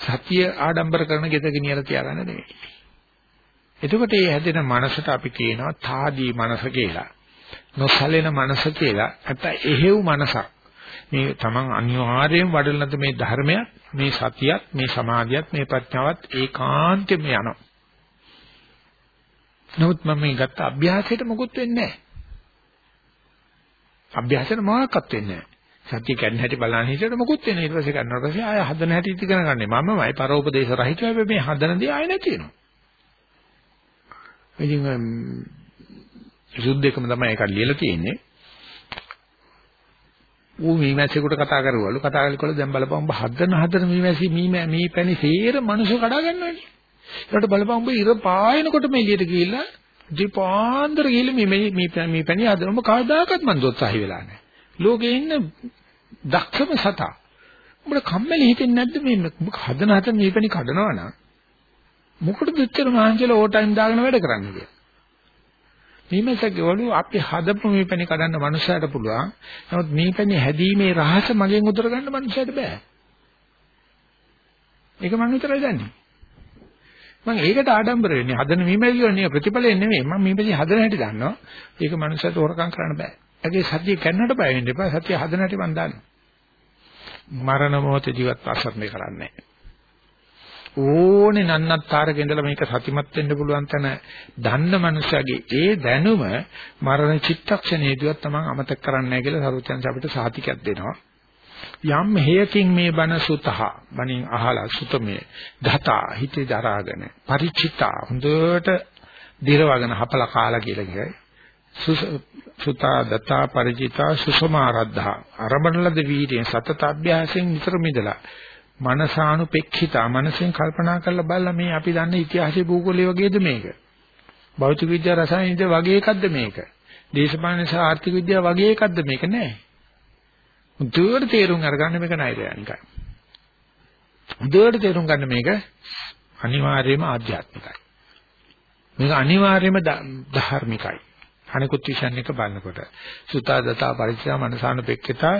සතිය ආඩම්බර කරන ගෙද ගෙනියලා තියාගන්න නෙමෙයි. එතකොට මේ හැදෙන මනසට අපි කියනවා තාදී මනස කියලා. නොසලෙන මනස කියලා නැත්නම් එහෙව් මනසක් මේ තමන් අනිවාර්යයෙන් වඩලනද මේ ධර්මයක් මේ සතියක් මේ සමාධියක් මේ ප්‍රඥාවත් ඒකාන්තෙම යනවා. නමුත් මම මේ ගත්ත අභ්‍යාසයට මොකුත් වෙන්නේ නැහැ. අභ්‍යාසයට මොකක්වත් වෙන්නේ නැහැ. සත්‍ය කැඩෙන හැටි බලන්න හිටියට මොකුත් වෙන්නේ ඊට පස්සේ කරනකොට පස්සේ ආය හදන හැටි ඉගෙන ගන්නේ මමමයි පරෝපදේශ රහිතව හැබැයි මේ හදන දේ ආය නැති වෙනවා. ඉතින් සුද්ධෙකම තමයි ඒක ලියලා තියෙන්නේ. ඌ මීමැස්සෙකුට කතා කරවලු කතා කරලා දැන් බලපන් උඹ හදන හදන මීමැසි මීමැ මීපැණි සේර මනුෂ්‍ය කඩා ගන්නවනේ. ඒකට බලපන් උඹ ඉර පායනකොටම එළියට ගිහිල්ලා දීපාන්දර ගිහිල්ලා මේ මේ මීපැණි හදන උඹ කවදාකවත් මන් දොස්සහි වෙලා නැහැ. ලෝකේ ඉන්න දක්ෂම සතා. උඹට කම්මැලි හිතෙන්නේ නැද්ද මේ හදන හදන මීපැණි කඩනවා නම් මොකටද එච්චර මහන්සියලා ඕ ටයිම් දාගෙන වැඩ කරන්නේ කියලා. මේමසකවලු අපි හදපු මේ පැණි කඩන්න මනුස්සයට පුළුවන්. නමුත් මේ පැණි හැදීමේ රහස මගෙන් උදර ගන්න මනුස්සයට බෑ. ඒක මම විතරයි දන්නේ. මම ඒකට ආඩම්බර වෙන්නේ. හදන මීමැලියෝනේ ප්‍රතිඵලෙ නෙමෙයි. මම මීමැලි හදන හැටි දන්නවා. ඒක මනුස්සයට හොරකම් කරන්න බෑ. ඒකේ සතිය කන්නට බය වෙන්න එපා. සතිය හදන හැටි මම දන්නවා. මරණ මොහොතේ ජීවත් අසරණේ කරන්නේ නැහැ. ඕනේ නන්නත්තරක ඉඳලා මේක සතිමත් වෙන්න පුළුවන් තැන දන්න මනුස්සයගේ ඒ දැනුම මරණ චිත්තක්ෂණයේදීවත් තමන් අමතක කරන්නේ නැහැ කියලා සරුවචන්ස අපිට සාතිකයක් දෙනවා. යම් හේයකින් මේ බන සුතහ බණින් අහලා සුතමේ ධතා හිතේ දරාගෙන ಪರಿචිතා හොඳට දිරවගෙන හපලා කාලා කියලා කියයි. සුතා දතා ಪರಿචිතා සුසමාරද්ධා අරබණලද වීර්ය සතත අභ්‍යාසයෙන් නිතර මිදලා මනසානුපෙක්ඛිතා. මනසෙන් කල්පනා කරලා බලලා මේ අපි දන්න ඉතිහාසයේ භූගෝලයේ වගේද මේක? භෞතික විද්‍යාව රසායන විද්‍යාව වගේ එකක්ද මේක? දේශපාලන සහ ආර්ථික විද්‍යාව වගේ එකක්ද මේක? නෑ. උදේට තේරුම් අරගන්න මේක නයිරයන්කයි උදේට තේරුම් ගන්න මේක අනිවාර්යයෙන්ම ආධ්‍යාත්මිකයි. මේක අනිවාර්යයෙන්ම ධාර්මිකයි. අනිකුත් විෂන් එක බලනකොට. සුතා දතා පරිචය මනසානුපෙක්කතා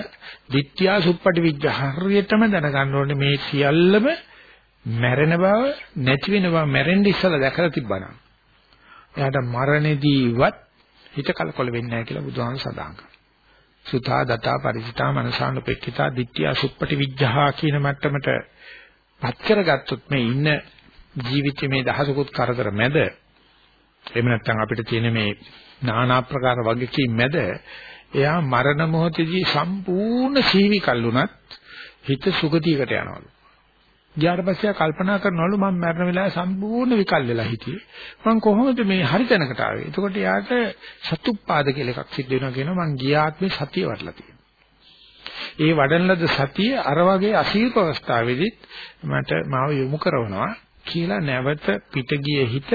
ditthya suppati vijja හරියටම දැනගන්න ඕනේ මේ සියල්ලම මැරෙන බව නැති වෙන බව මැරෙන්න ඉස්සලා දැකලා තිබ්බනම්. එයාට මරණෙදීවත් හිත කලකොල වෙන්නේ නැහැ කියලා බුදුහාම සඳහන් කරනවා. සුතා දතා පරිචිතා මනසානුපෙක්කතා ditthya suppati vijja කියන මට්ටමට පත් කරගත්තොත් මේ ඉන්න ජීවිතයේ මේ දහසකුත් කරදර මැද එහෙම නැත්නම් අපිට තියෙන මේ নানা ආකාර වගකීම් මැද එයා මරණ මොහොතේදී සම්පූර්ණ සීවි කල්ුණත් හිත සුගතියකට යනවලු. ඊට පස්සේ කල්පනා කරනවලු මම මරණ වෙලාවේ සම්පූර්ණ විකල් වෙලා හිටියේ. මම කොහොමද මේ හරි තැනකට ආවේ? එතකොට යාට සතුප්පාද කියලා එකක් සිද්ධ වෙනවා කියනවා මං ගියාත්මේ සතිය වඩලා තියෙනවා. ඒ වඩන ලද සතිය අර වගේ අසීප අවස්ථාවේදීත් මට මාව යොමු කරනවා කියලා නැවත පිට ගිය හිත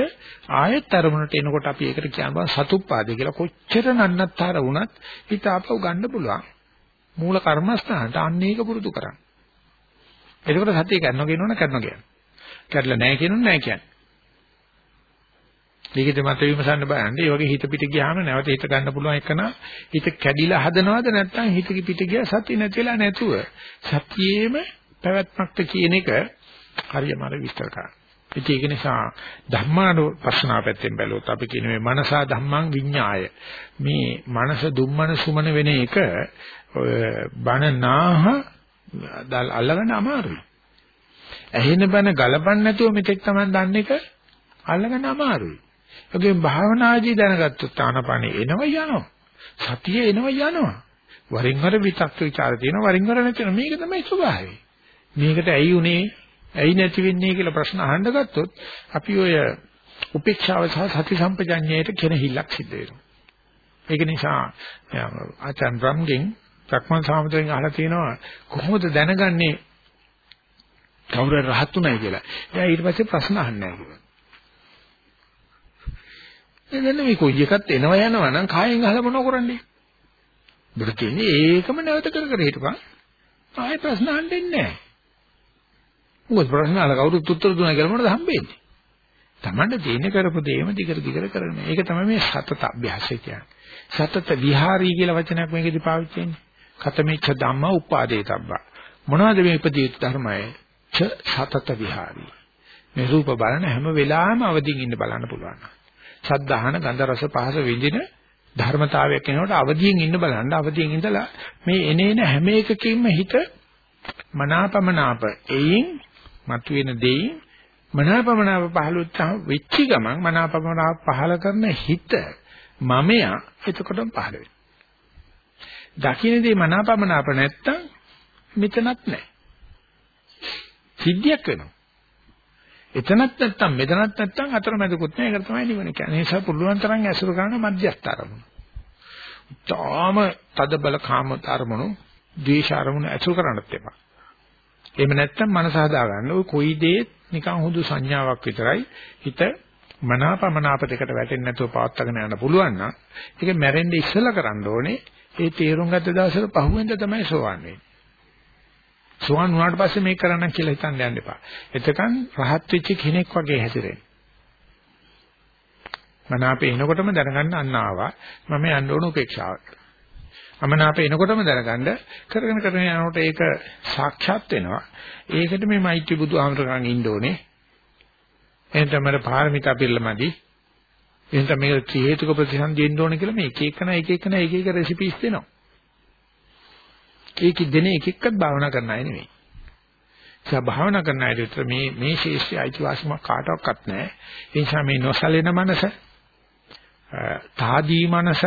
ආයෙත් අරමුණට එනකොට අපි ඒකට කියනවා සතුප්පාදේ කියලා. කොච්චර නන්නත්තර වුණත් හිත ආපහු ගන්න පුළුවන්. මූල කර්මස්ථානට අන්න ඒක පුරුදු කරන්න. එතකොට සතිය කරනවා කියනවනේ කරනවා කියන්නේ. කරලා නැහැ කියනොත් නැහැ කියන්නේ. මේකෙද මත විමසන්න බයන්නේ ඒ වගේ හිත පිට ගියාම නැවත හිත ගන්න පුළුවන් එකන හිත කැඩිලා හදනවද නැත්නම් හිත පිට ගියා සතිය නැතිලා නැතුව සතියේම පැවැත්මක්ද කියන එක හරියම අර විස්තර කරන්න. ඉතින් ඒක නිසා ධම්මානු පස්සනා පැත්තෙන් බැලුවොත් අපි කියන මේ මනසා ධම්මං විඤ්ඤාය මේ මනස දුම්මන සුමන වෙන එක බන නාහ අල්ලගන්න අමාරුයි. ඇහෙන බන ගලපන්න නැතුව මෙතෙක් තමයි දන්න එක අල්ලගන්න අමාරුයි. ඒකෙන් භාවනාදී දැනගත්තොත් ආනපනේ එනවා යනවා. සතිය එනවා යනවා. වරින් වර විතක්ක ਵਿਚාර තියෙනවා වරින් වර නැතින මේක තමයි ස්වභාවය. මේකට ඇයි උනේ ඇයි නැති වෙන්නේ කියලා ප්‍රශ්න අහන්න ගත්තොත් අපි ඔය උපේක්ෂාව සහ සති සම්පජඤ්ඤයට කෙනහිල්ලක් සිද්ධ වෙනවා. ඒක නිසා ආචාන් රම්ගෙන් සක්මන් සාමුද්‍රෙන් අහලා තියෙනවා කොහොමද දැනගන්නේ කවුරු රහත් උනායි කියලා. එයා ඊට පස්සේ ප්‍රශ්න අහන්නේ නැහැ කිව්වා. එදෙන්න මේ කොයි එකත් එනවා යනවා නම් කායෙන් අහලා මොනව කරන්නේ? බුදු කියන්නේ ඒකම නැවත කර කර හිටපන්. ආයෙ ප්‍රශ්න අහන්නේ නැහැ. මොකද ප්‍රශ්න අහලා කවුරුත් උත්තර දුන්නා කියලා මොනවද හම්බෙන්නේ? Tamanda තියෙන කරපු දේම දිගට දිගට කරන. ඒක තමයි මේ සතත අභ්‍යාසය කියන්නේ. සතත විහාරී කියලා වචනයක් මේකෙදි පාවිච්චි වෙන්නේ. කතමේච්ඡ ධම්ම උපාදේ තබ්බා. මොනවද මේ උපදීත ධර්මය? ච සතත විහාරී. මේ රූප බලන හැම වෙලාවෙම අවදිින් ඉන්න බලන්න පුළුවන්. සද්ධාහන ගන්ධ රස පහස විඳින ධර්මතාවයක් එනකොට අවදියෙන් ඉන්න බලන්න අවදියෙන් ඉඳලා මේ එනේන හැම එකකින්ම හිත මනාපමනාප එයින් මතුවෙන දෙයින් මනාපමනාප පහළොච්චා වෙච්ච ගමන් මනාපමනාප පහල කරන හිත මමයා එතකොටම පහළ වෙනවා. දකින්නේ මනාපමනාප නැත්තම් මෙතනත් නැහැ. සිද්ධියක් වෙනවා. එතනත් නැත්තම් මෙතනත් නැත්තම් අතරමැදකුත් නෑ ඒක තමයි නිවන කියන්නේ. ඒ නිසා පුළුවන් තරම් ඇසුරු කරන මධ්‍යස්ථ අරමුණු. තාම තද බල කාම අරමුණු, ද්වේෂ අරමුණු ඇසුරු කරන්නත් එපා. එහෙම නැත්තම් මනස හදා ගන්න. ඔය කොයි දේ නිකන් හුදු සංඥාවක් විතරයි. හිත මනාපමනාප දෙකට වැටෙන්නේ නැතුව පවත්වාගෙන යන්න පුළුවන් නම් ඒක මැරෙන්න ඉස්සෙල්ලා කරන්න ඕනේ. ඒ තීරුම් ගත්ත දවසට පහුවෙන්ද තමයි සෝවන් වෙන්නේ. සෝවන් වුණාට පස්සේ මේක කරන්න කියලා හිතන්න යන්න එපා. එතකන් රහත් වෙච්ච කෙනෙක් වගේ හැසිරෙන්න. මනාපේ එනකොටම දැනගන්න අන්න ආවා. මම යන්න ඕන උපේක්ෂාවට. අමනාපේ එනකොටම දැනගන්න කරගෙන කරගෙන යනකොට ඒක සාක්ෂාත් වෙනවා. ඒකට මේ මෛත්‍රී බුදුහාමරකන් ඉන්න ඕනේ. එහෙනම් මට පාරමිතා පිළිලමදි. එහෙනම් මේක ත්‍රි හේතුක ප්‍රතිසන්දි එන්න ඕනේ කියලා මේ එක එකන එක එකන එක එක රෙසිපිස් දෙනවා. ඒක දෙන එක එක්කත් භාවනා කරන්න අය නෙමෙයි. ඒ භාවනා කරන අය විතර මේ මේ ශේෂ්ත්‍රය අයිතිවාසිකමක් කාටවත් නැහැ. ඒ නිසා මේ නොසලෙන මනස, තාදී මනස,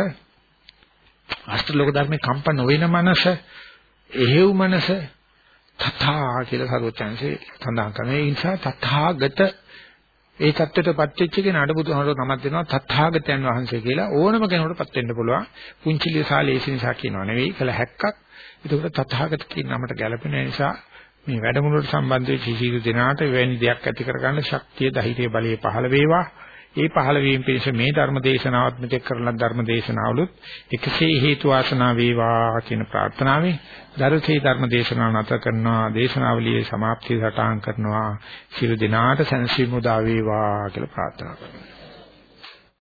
අෂ්ටලෝක ධර්මේ කම්ප නොවන මනස, එහෙව් මනස තථා කියලා සරුවචන්සේ සඳහන් කරනවා. ඒ නිසා තථාගත ඒ தත්ත්වයටපත් වෙච්ච කෙනාට බුදුහාමරෝ නමක් දෙනවා තථාගතයන් වහන්සේ කියලා ඕනම කෙනෙකුටපත් වෙන්න පුළුවන්. පුංචිලිය සාලේසි නිසා කියනවා නෙවෙයි කළ හැක්කක්. ඒකට තථාගත කියන නමට ගැලපෙන නිසා මේ වැඩමුළුවට සම්බන්ධ වෙච්ච සීල දෙනාට වෙනි දෙයක් ඇති කරගන්න ශක්තිය, ධෛර්යය, බලය පහළ වේවා. ඒ පහළ වීම පිණිස මේ ධර්ම දේශනාවත් මෙතෙක් කරන ධර්ම දේශනාවලුත් එකසේ හේතු වාසනා වේවා කියන ප්‍රාර්ථනාවෙන් දරසේ ධර්ම දේශනාව නැත කරනවා දේශනාවලියේ સમાප්තිය සටහන් කරනවා. සියලු දිනාට සැනසීම උදා වේවා කියලා ප්‍රාර්ථනා කරනවා.